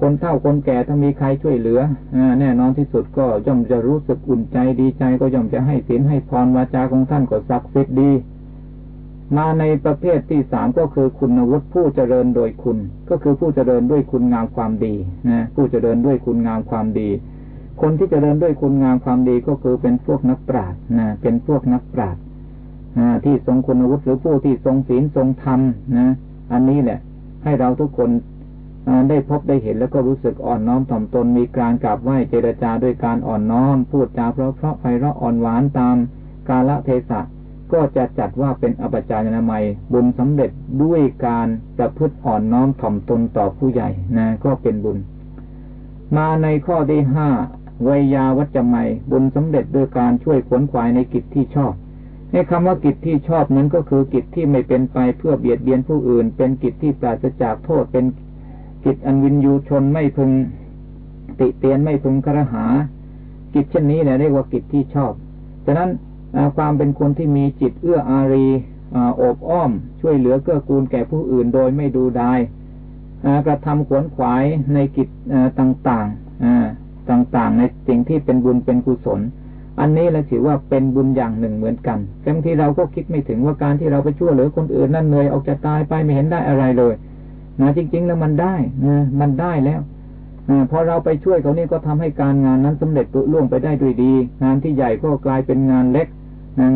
คนเฒ่าคนแก่ถ้ามีใครช่วยเหลืออแน่นอนที่สุดก็ย่อมจะรู้สึกอุ่นใจดีใจก็ย่อมจะให้ศีลให้พรวาจาของท่านก็ศักดิ์สิทธิ์ดี มาในประเภทที่สามก็คือคุณวุฒิผู้เจริญโดยคุณ ก็คือผู้เจริญด้วยคุณงามความดีนะผู้เจริญด้วยคุณงามความดี คนที่เจริญด้วยคุณงามความดีก็คือเป็นพวกนักปราชญ์นะเป็นพวกนักปราชญ์ที่ทรงคุณวุฒิหรือผู้ที่ทรงศีลทรงธรรมนะอันนี้แหละ ให้เราทุกคนได้พบได้เห็นแล้วก็รู้สึกอ่อนน้อมถ่อมตนมีการกราบไหว้เจรจาด้วยการอ่อนน้อม พูดจาเพราะเพราะไพเราะอ่อนหวานตามกาลเทศะ ก็จะจัดว่าเป็นอปจายนามัยบุญสำเร็จด้วยการประพฤติอ่อนน้อมถ่อมตนต่อผู้ใหญ่นะก็เป็นบุญ มาในข้อที่ห้าวิยาวัจจะไมบุญสำเร็จโดยการช่วยขวนขวายในกิจที่ชอบในคำว่ากิจที่ชอบนั้นก็คือกิจที่ไม่เป็นไปเพื่อเบียดเบียนผู้อื่น เป็นกิจที่ปราศจากโทษเป็นกิจอันวินยูชนไม่พึงติเตียนไม่พึงกระหา กิจเช่นนี้เนี่ยเรียกว่ากิจที่ชอบฉะนั้น ความเป็นคนที่มีจิตเอื้ออารีโอบอ้อม ช่วยเหลือเกื้อกูลแก่ผู้อื่นโดยไม่ดูดายกระทำขวนขวายในกิจต่างๆต่างๆ ในสิ่งที่เป็นบุญเป็นกุศล อันนี้เราถือว่าเป็นบุญอย่างหนึ่งเหมือนกันบางทีเราก็คิดไม่ถึงว่าการที่เราไปช่วยเหลือคนอื่นนั่นเหนื่อยออกจะตายไปไม่เห็นได้อะไรเลยนะจริง ๆ แล้วมันได้นะมันได้แล้วอพอเราไปช่วยเขานี่ก็ทำให้การงานนั้นสำเร็จลุล่วงไปได้ด้วยดี งานที่ใหญ่ก็กลายเป็นงานเล็ก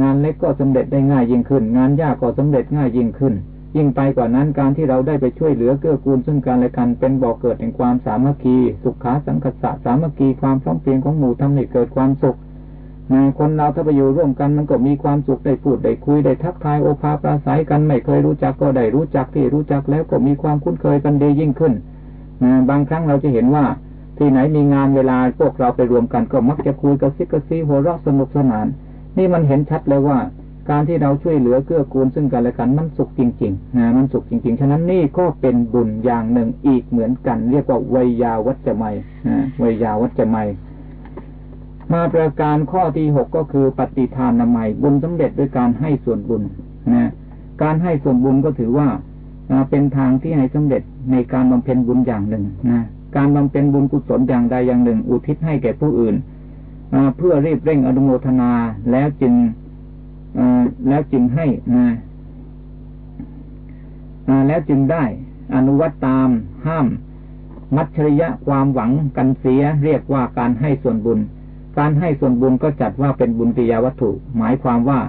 งานเล็กก็สำเร็จได้ง่ายยิ่งขึ้น งานยากก็สำเร็จง่ายยิ่งขึ้น ยิ่งไปกว่านั้นการที่เราได้ไปช่วยเหลือเกื้อกูลซึ่งกันและกันเป็นบ่อกเกิดแห่งความสามัคคี สุขาสังคสะสามัคคีความพร้อมเพรียงของหมู่ทำให้เกิดความสุขคนเราถ้าไปอยู่ร่วมกันมันก็มีความสุขได้พูดได้คุยได้ทักทายโอภาปราศัยกันไม่เคยรู้จักก็ได้รู้จักที่รู้จักแล้วก็มีความคุ้นเคยกันดียิ่งขึ้นบางครั้งเราจะเห็นว่า ที่ไหนมีงานเวลาพวกเราไปรวมกันก็มักจะคุยกระซิบกระซีหัวเราะสนุกสนาน นี่มันเห็นชัดเลยว่า การที่เราช่วยเหลือเกื้อกูลซึ่งกันและกันมันสุขจริงๆนะมันสุขจริง ๆ ฉะนั้นนี่ก็เป็นบุญอย่างหนึ่งอีกเหมือนกัน เรียกว่าวิยาวัจจะไมนะวิยาวัจจะไมมาประการข้อที่หกก็คือปฏิทานนามัยบุญสำเร็จด้วยการให้ส่วนบุญนะการให้ส่วนบุญก็ถือว่าเป็นทางที่ให้สำเร็จในการบำเพ็ญบุญอย่างหนึ่งนะการบำเพ็ญบุญกุศลอย่างใดอย่างหนึ่ง อุทิศให้แก่ผู้อื่น เพื่อรีบเร่งอนุโมทนาแล้วจึงแล้วจึงให้นะแล้วจึงได้ อนุวัตตามห้าม มัชริยะความหวังกันเสียเรียกว่าการให้ส่วนบุญ การให้ส่วนบุญก็จัดว่าเป็นบุญกิยาวัตถุ หมายความว่า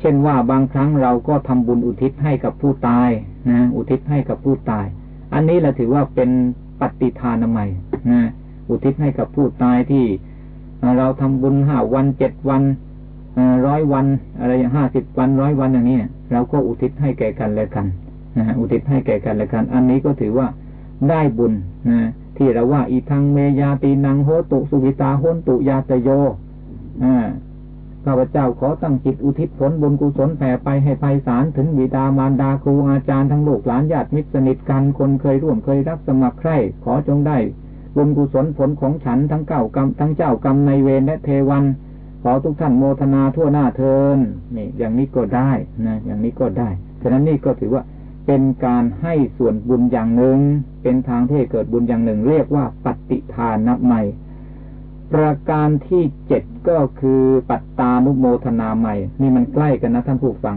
เช่นว่าบางครั้งเราก็ทำบุญอุทิศให้กับผู้ตายนะอุทิศให้กับผู้ตาย อันนี้เราถือว่าเป็นปฏิทานใหม่นะอุทิศให้กับผู้ตายที่ เราทำบุญห้าวันเจ็ดวันร้อยวันอะไรอย่างห้าสิบวันร้อยวันอย่างนี้เราก็อุทิศให้แก่กันและกันนะอุทิศให้แก่กันและกัน อันนี้ก็ถือว่าได้บุญนะที่เราว่าอีทังเมยาตีนังโหตุสุวิตาโหนตุยาตโยข้าพเจ้าขอตั้งจิตอุทิศผลบุญกุศลแผ่ไปให้ไพศาลถึงบิดามารดาครูอาจารย์ทั้งลูกหลานญาติมิตรสนิทกันคนเคยร่วมเคยรับสมัครใคร่ขอจงได้ บุญกุศลผลของฉันทั้งเก้ากรรมทั้งเจ้ากรรมในเวรและเทวัน ขอทุกท่านโมทนาทั่วหน้าเทินนี่อย่างนี้ก็ได้นะอย่างนี้ก็ได้ฉะนั้นนี่ก็ถือว่าเป็นการให้ส่วนบุญอย่างหนึ่ง เป็นทางที่เกิดบุญอย่างหนึ่ง เรียกว่าปฏิทานนับใหม่ ประการที่เจ็ดก็คือปัตตานุโมทนาใหม่ นี่มันใกล้กันนะท่านผู้ฟัง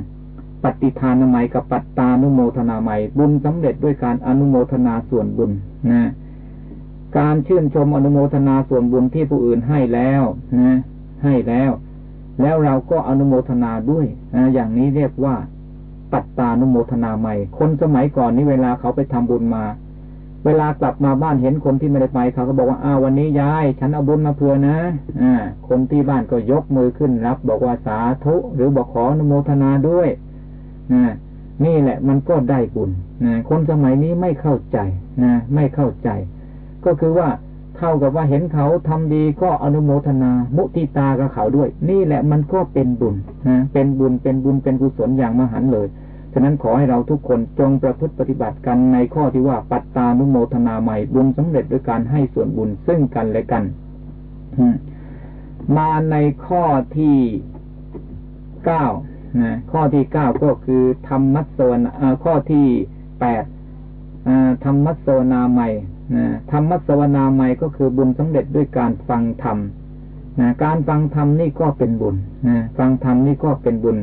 ปฏิทานใหม่กับปัตตานุโมทนาใหม่ บุญสำเร็จด้วยการอนุโมทนาส่วนบุญนะ การชื่นชมอนุโมทนาส่วนบุญที่ผู้อื่นให้แล้วนะให้แล้ว แล้วเราก็อนุโมทนาด้วยนะอย่างนี้เรียกว่า ปัตตานุโมทนาใหม่ คนสมัยก่อนนี้เวลาเขาไปทำบุญมา เวลากลับมาบ้านเห็นคนที่ไม่ได้ไปเขาก็บอกว่าอ้าววันนี้ยาย ฉันเอาบุญมาเผื่อนะอ่าคนที่บ้านก็ยกมือขึ้นรับ บอกว่าสาธุ หรือบอกขออนุโมทนาด้วยนะนี่แหละมันก็ได้บุญนะคนสมัยนี้ไม่เข้าใจนะไม่เข้าใจ ก็คือว่าเท่ากับว่าเห็นเขาทำดีก็อนุโมทนา มุติตากับเขาด้วย นี่แหละมันก็เป็นบุญนะเป็นบุญเป็นบุญเป็นกุศลอย่างมหันเลยฉะนั้นขอให้เราทุกคนจงประพฤติปฏิบัติกันในข้อที่ว่าปัตตานุโมทนาใหม่บุญสำเร็จด้วยการให้ส่วนบุญซึ่งกันและกันมาในข้อที่เก้านะข้อที่เก้าก็คือธรรมัสโซนข้อที่แปดธรรมัสโซนาใหม่ ธรรมัสวนาใหม่ก็คือบุญสำเร็จด้วยการฟังธรรมนะการฟังธรรมนี่ก็เป็นบุญนะฟังธรรมนี่ก็เป็นบุญ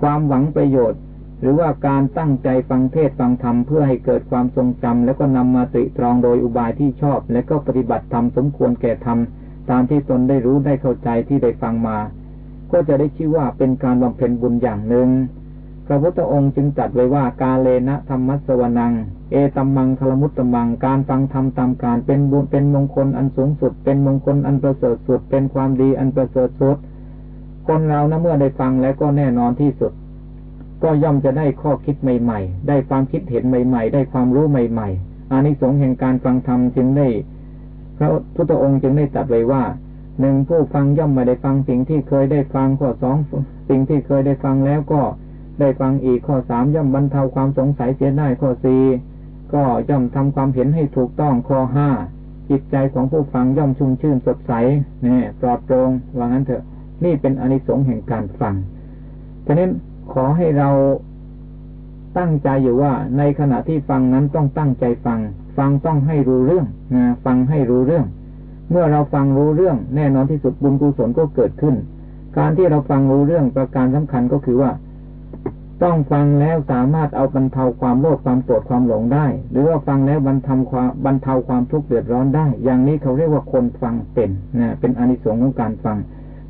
ความหวังประโยชน์ หรือว่าการตั้งใจฟังเทศฟังธรรมเพื่อให้เกิดความทรงจำแล้วก็นำมาตริตรองโดยอุบายที่ชอบ และก็ปฏิบัติธรรมสมควรแก่ธรรมตามที่ตนได้รู้ได้เข้าใจที่ได้ฟังมา ก็จะได้ชื่อว่าเป็นการบำเพ็ญบุญอย่างหนึ่ง ระพุทธองค์จึงตรัสไว้ว่ากาเลนะธรรมัสวนัง เอตัมมังคลมุตตมัง การฟังธรรมตามการเป็นบุญเป็นมงคลอันสูงสุด เป็นมงคลอันประเสริฐสุด เป็นความดีอันประเสริฐสุด คนเรานะเมื่อได้ฟังแล้วก็แน่นอนที่สุด ก็ย่อมจะได้ข้อคิดใหม่ ๆ ได้ความคิดเห็นใหม่ ๆ ได้ความรู้ใหม่ ๆอานิสงส์แห่งการฟังธรรมจึงได้ พระพุทธองค์จึงได้ตรัสไว้ว่าหนึ่งผู้ฟังย่อมไม่ได้ฟังสิ่งที่เคยได้ฟังข้อสองสิ่งที่เคยได้ฟังแล้วก็ ได้ฟังอีกข้อสามย่อมบรรเทาความสงสัยเสียได้ข้อสี่ก็ย่อมทำความเห็นให้ถูกต้องข้อห้าจิตใจของผู้ฟังย่อมชุ่มชื่นสดใสเนี่ยปลอดโปร่งว่างั้นเถอะ นี่เป็นอนิสงส์แห่งการฟังฉะนั้นขอให้เราตั้งใจอยู่ว่า ในขณะที่ฟังนั้นต้องตั้งใจฟัง ฟังต้องให้รู้เรื่องนะฟังให้รู้เรื่อง เมื่อเราฟังรู้เรื่อง แน่นอนที่สุดบุญกุศลก็เกิดขึ้น การที่เราฟังรู้เรื่องประการสำคัญก็คือว่า ต้องฟังแล้วสามารถเอาบรรเทาความโลภความโกรธความหลงได้ หรือว่าฟังแล้วบรรทาความบรรเทาความทุกข์เดือดร้อนได้ อย่างนี้เขาเรียกว่าคนฟังเป็นนะเป็นอนิสงส์ของการฟัง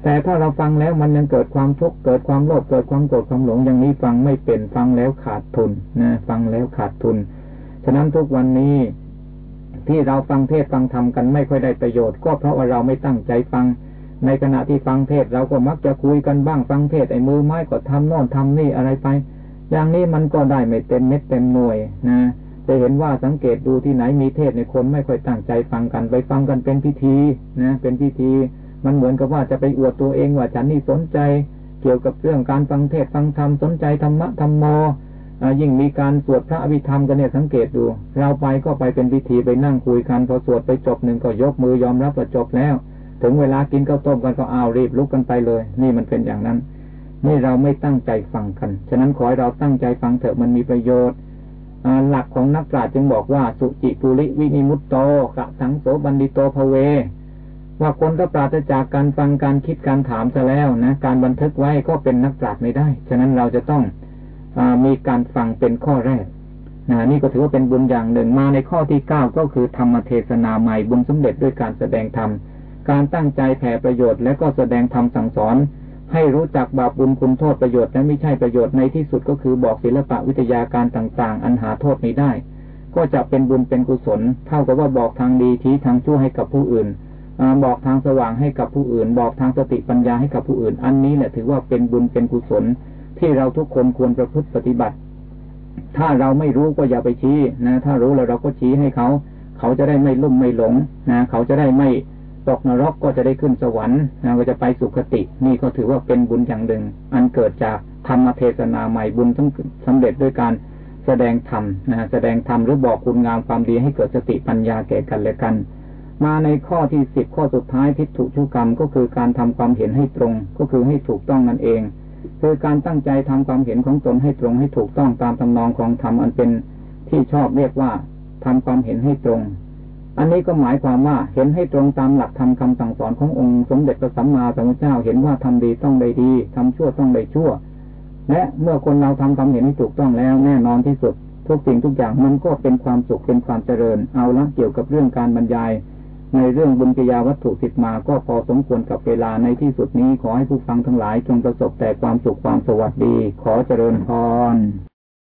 แต่ถ้าเราฟังแล้วมันยังเกิดความทุกข์เกิดความโลภเกิดความโกรธความหลง อย่างนี้ฟังไม่เป็นฟังแล้วขาดทุนนะฟังแล้วขาดทุน ฉะนั้นทุกวันนี้ที่เราฟังเทศฟังธรรมกันไม่ค่อยได้ประโยชน์ ก็เพราะว่าเราไม่ตั้งใจฟัง ในขณะที่ฟังเทศเราก็มักจะคุยกันบ้างฟังเทศไอ้มือไม้ก็ทำโน่นทำนี่อะไรไป อย่างนี้มันก็ได้ไม่เต็มเม็ดเต็มหน่วยนะจะเห็นว่าสังเกตดูที่ไหนมีเทศในคนไม่ค่อยตั้งใจฟังกันไปฟังกันเป็นพิธีนะเป็นพิธี มันเหมือนกับว่าจะไปอวดตัวเองว่าฉันนี่สนใจ เกี่ยวกับเรื่องการฟังเทศน์ฟังธรรมสนใจธรรมะธรรมโมยิ่งมีการสวดพระอภิธรรมกันเนี่ยสังเกตดู เราไปก็ไปเป็นพิธีไปนั่งคุยกันพอสวดไปจบหนึ่งก็ยกมือยอมรับว่าจบแล้ว ถึงเวลากินข้าวต้มกันก็อ้าวรีบลุกกันไปเลย นี่มันเป็นอย่างนั้น นี่เราไม่ตั้งใจฟังกัน ฉะนั้นขอให้เราตั้งใจฟังเถอะมันมีประโยชน์หลักของนักปราชญ์จึงบอกว่า สุจิปุ ลิวินิมุตโตกถังโส ปัณฑิโตภเว ว่าคนก็ปราศจากการฟังการคิดการถามซะแล้วนะการบันทึกไว้ก็เป็นนักปราชญ์ไม่ได้ ฉะนั้นเราจะต้องอมีการฟังเป็นข้อแรกนะนี่ก็ถือว่าเป็นบุญอย่างหนึ่งมาในข้อที่เก้าก็คือธรรมเทศนาใหม่บุญสำเร็จด้วยการแสดงธรรม การตั้งใจแผ่ประโยชน์และก็แสดงธรรมสั่งสอน ให้รู้จักบาปบุญคุณโทษประโยชน์และไม่ใช่ประโยชน์ในที่สุดก็คือบอกศิลปะวิทยาการต่างๆ อันหาโทษไม่ได้ ก็จะเป็นบุญเป็นกุศล เท่ากับว่าบอกทางดีชี้ทางชั่วให้กับผู้อื่นบอกทางสว่างให้กับผู้อื่น บอกทางสติปัญญาให้กับผู้อื่น อันนี้แหละถือว่าเป็นบุญเป็นกุศล ที่เราทุกคนควรประพฤติปฏิบัติ ถ้าเราไม่รู้ก็อย่าไปชี้นะ ถ้ารู้แล้วเราก็ชี้ให้เขา เขาจะได้ไม่ลุ่มไม่หลงนะ เขาจะได้ไม่ ตกนรกก็จะได้ขึ้นสวรรค์นะก็จะไปสุคติ นี่ก็ถือว่าเป็นบุญอย่างหนึ่ง อันเกิดจากธรรมเทศนาใหม่บุญต้องสำเร็จด้วยการแสดงธรรมนะแสดงธรรมหรือบอกคุณงามความดีให้เกิดสติปัญญาแก่กันและกัน มาในข้อที่สิบข้อสุดท้ายทิฏฐุชุกรรมก็คือการทำความเห็นให้ตรง ก็คือให้ถูกต้องนั่นเองคือการตั้งใจทำความเห็นของตนให้ตรงให้ถูกต้องตามทำนองของธรรมอันเป็นที่ชอบเรียกว่าทำความเห็นให้ตรง อันนี้ก็หมายความว่าเห็นให้ตรงตามหลักธรรมคาสั่งสอนขององค์สมเด็จพระสัมมาสัมพุทธเจ้าเห็นว่าทำดีต้องได้ดีทำชั่วต้องได้ชั่ว และเมื่อคนเราทำความเห็นให้ถูกต้องแล้วแน่นอนที่สุด ทุกสิ่งทุกอย่างมันก็เป็นความสุขเป็นความเจริญ เอาละเกี่ยวกับเรื่องการบรรยาย ในเรื่องบุญกิยาวัตถุสิบมาก็พอสมควรกับเวลาในที่สุดนี้ขอให้ผู้ฟังทั้งหลายจงประสบแต่ความสุขความสวัสดี ขอเจริญพร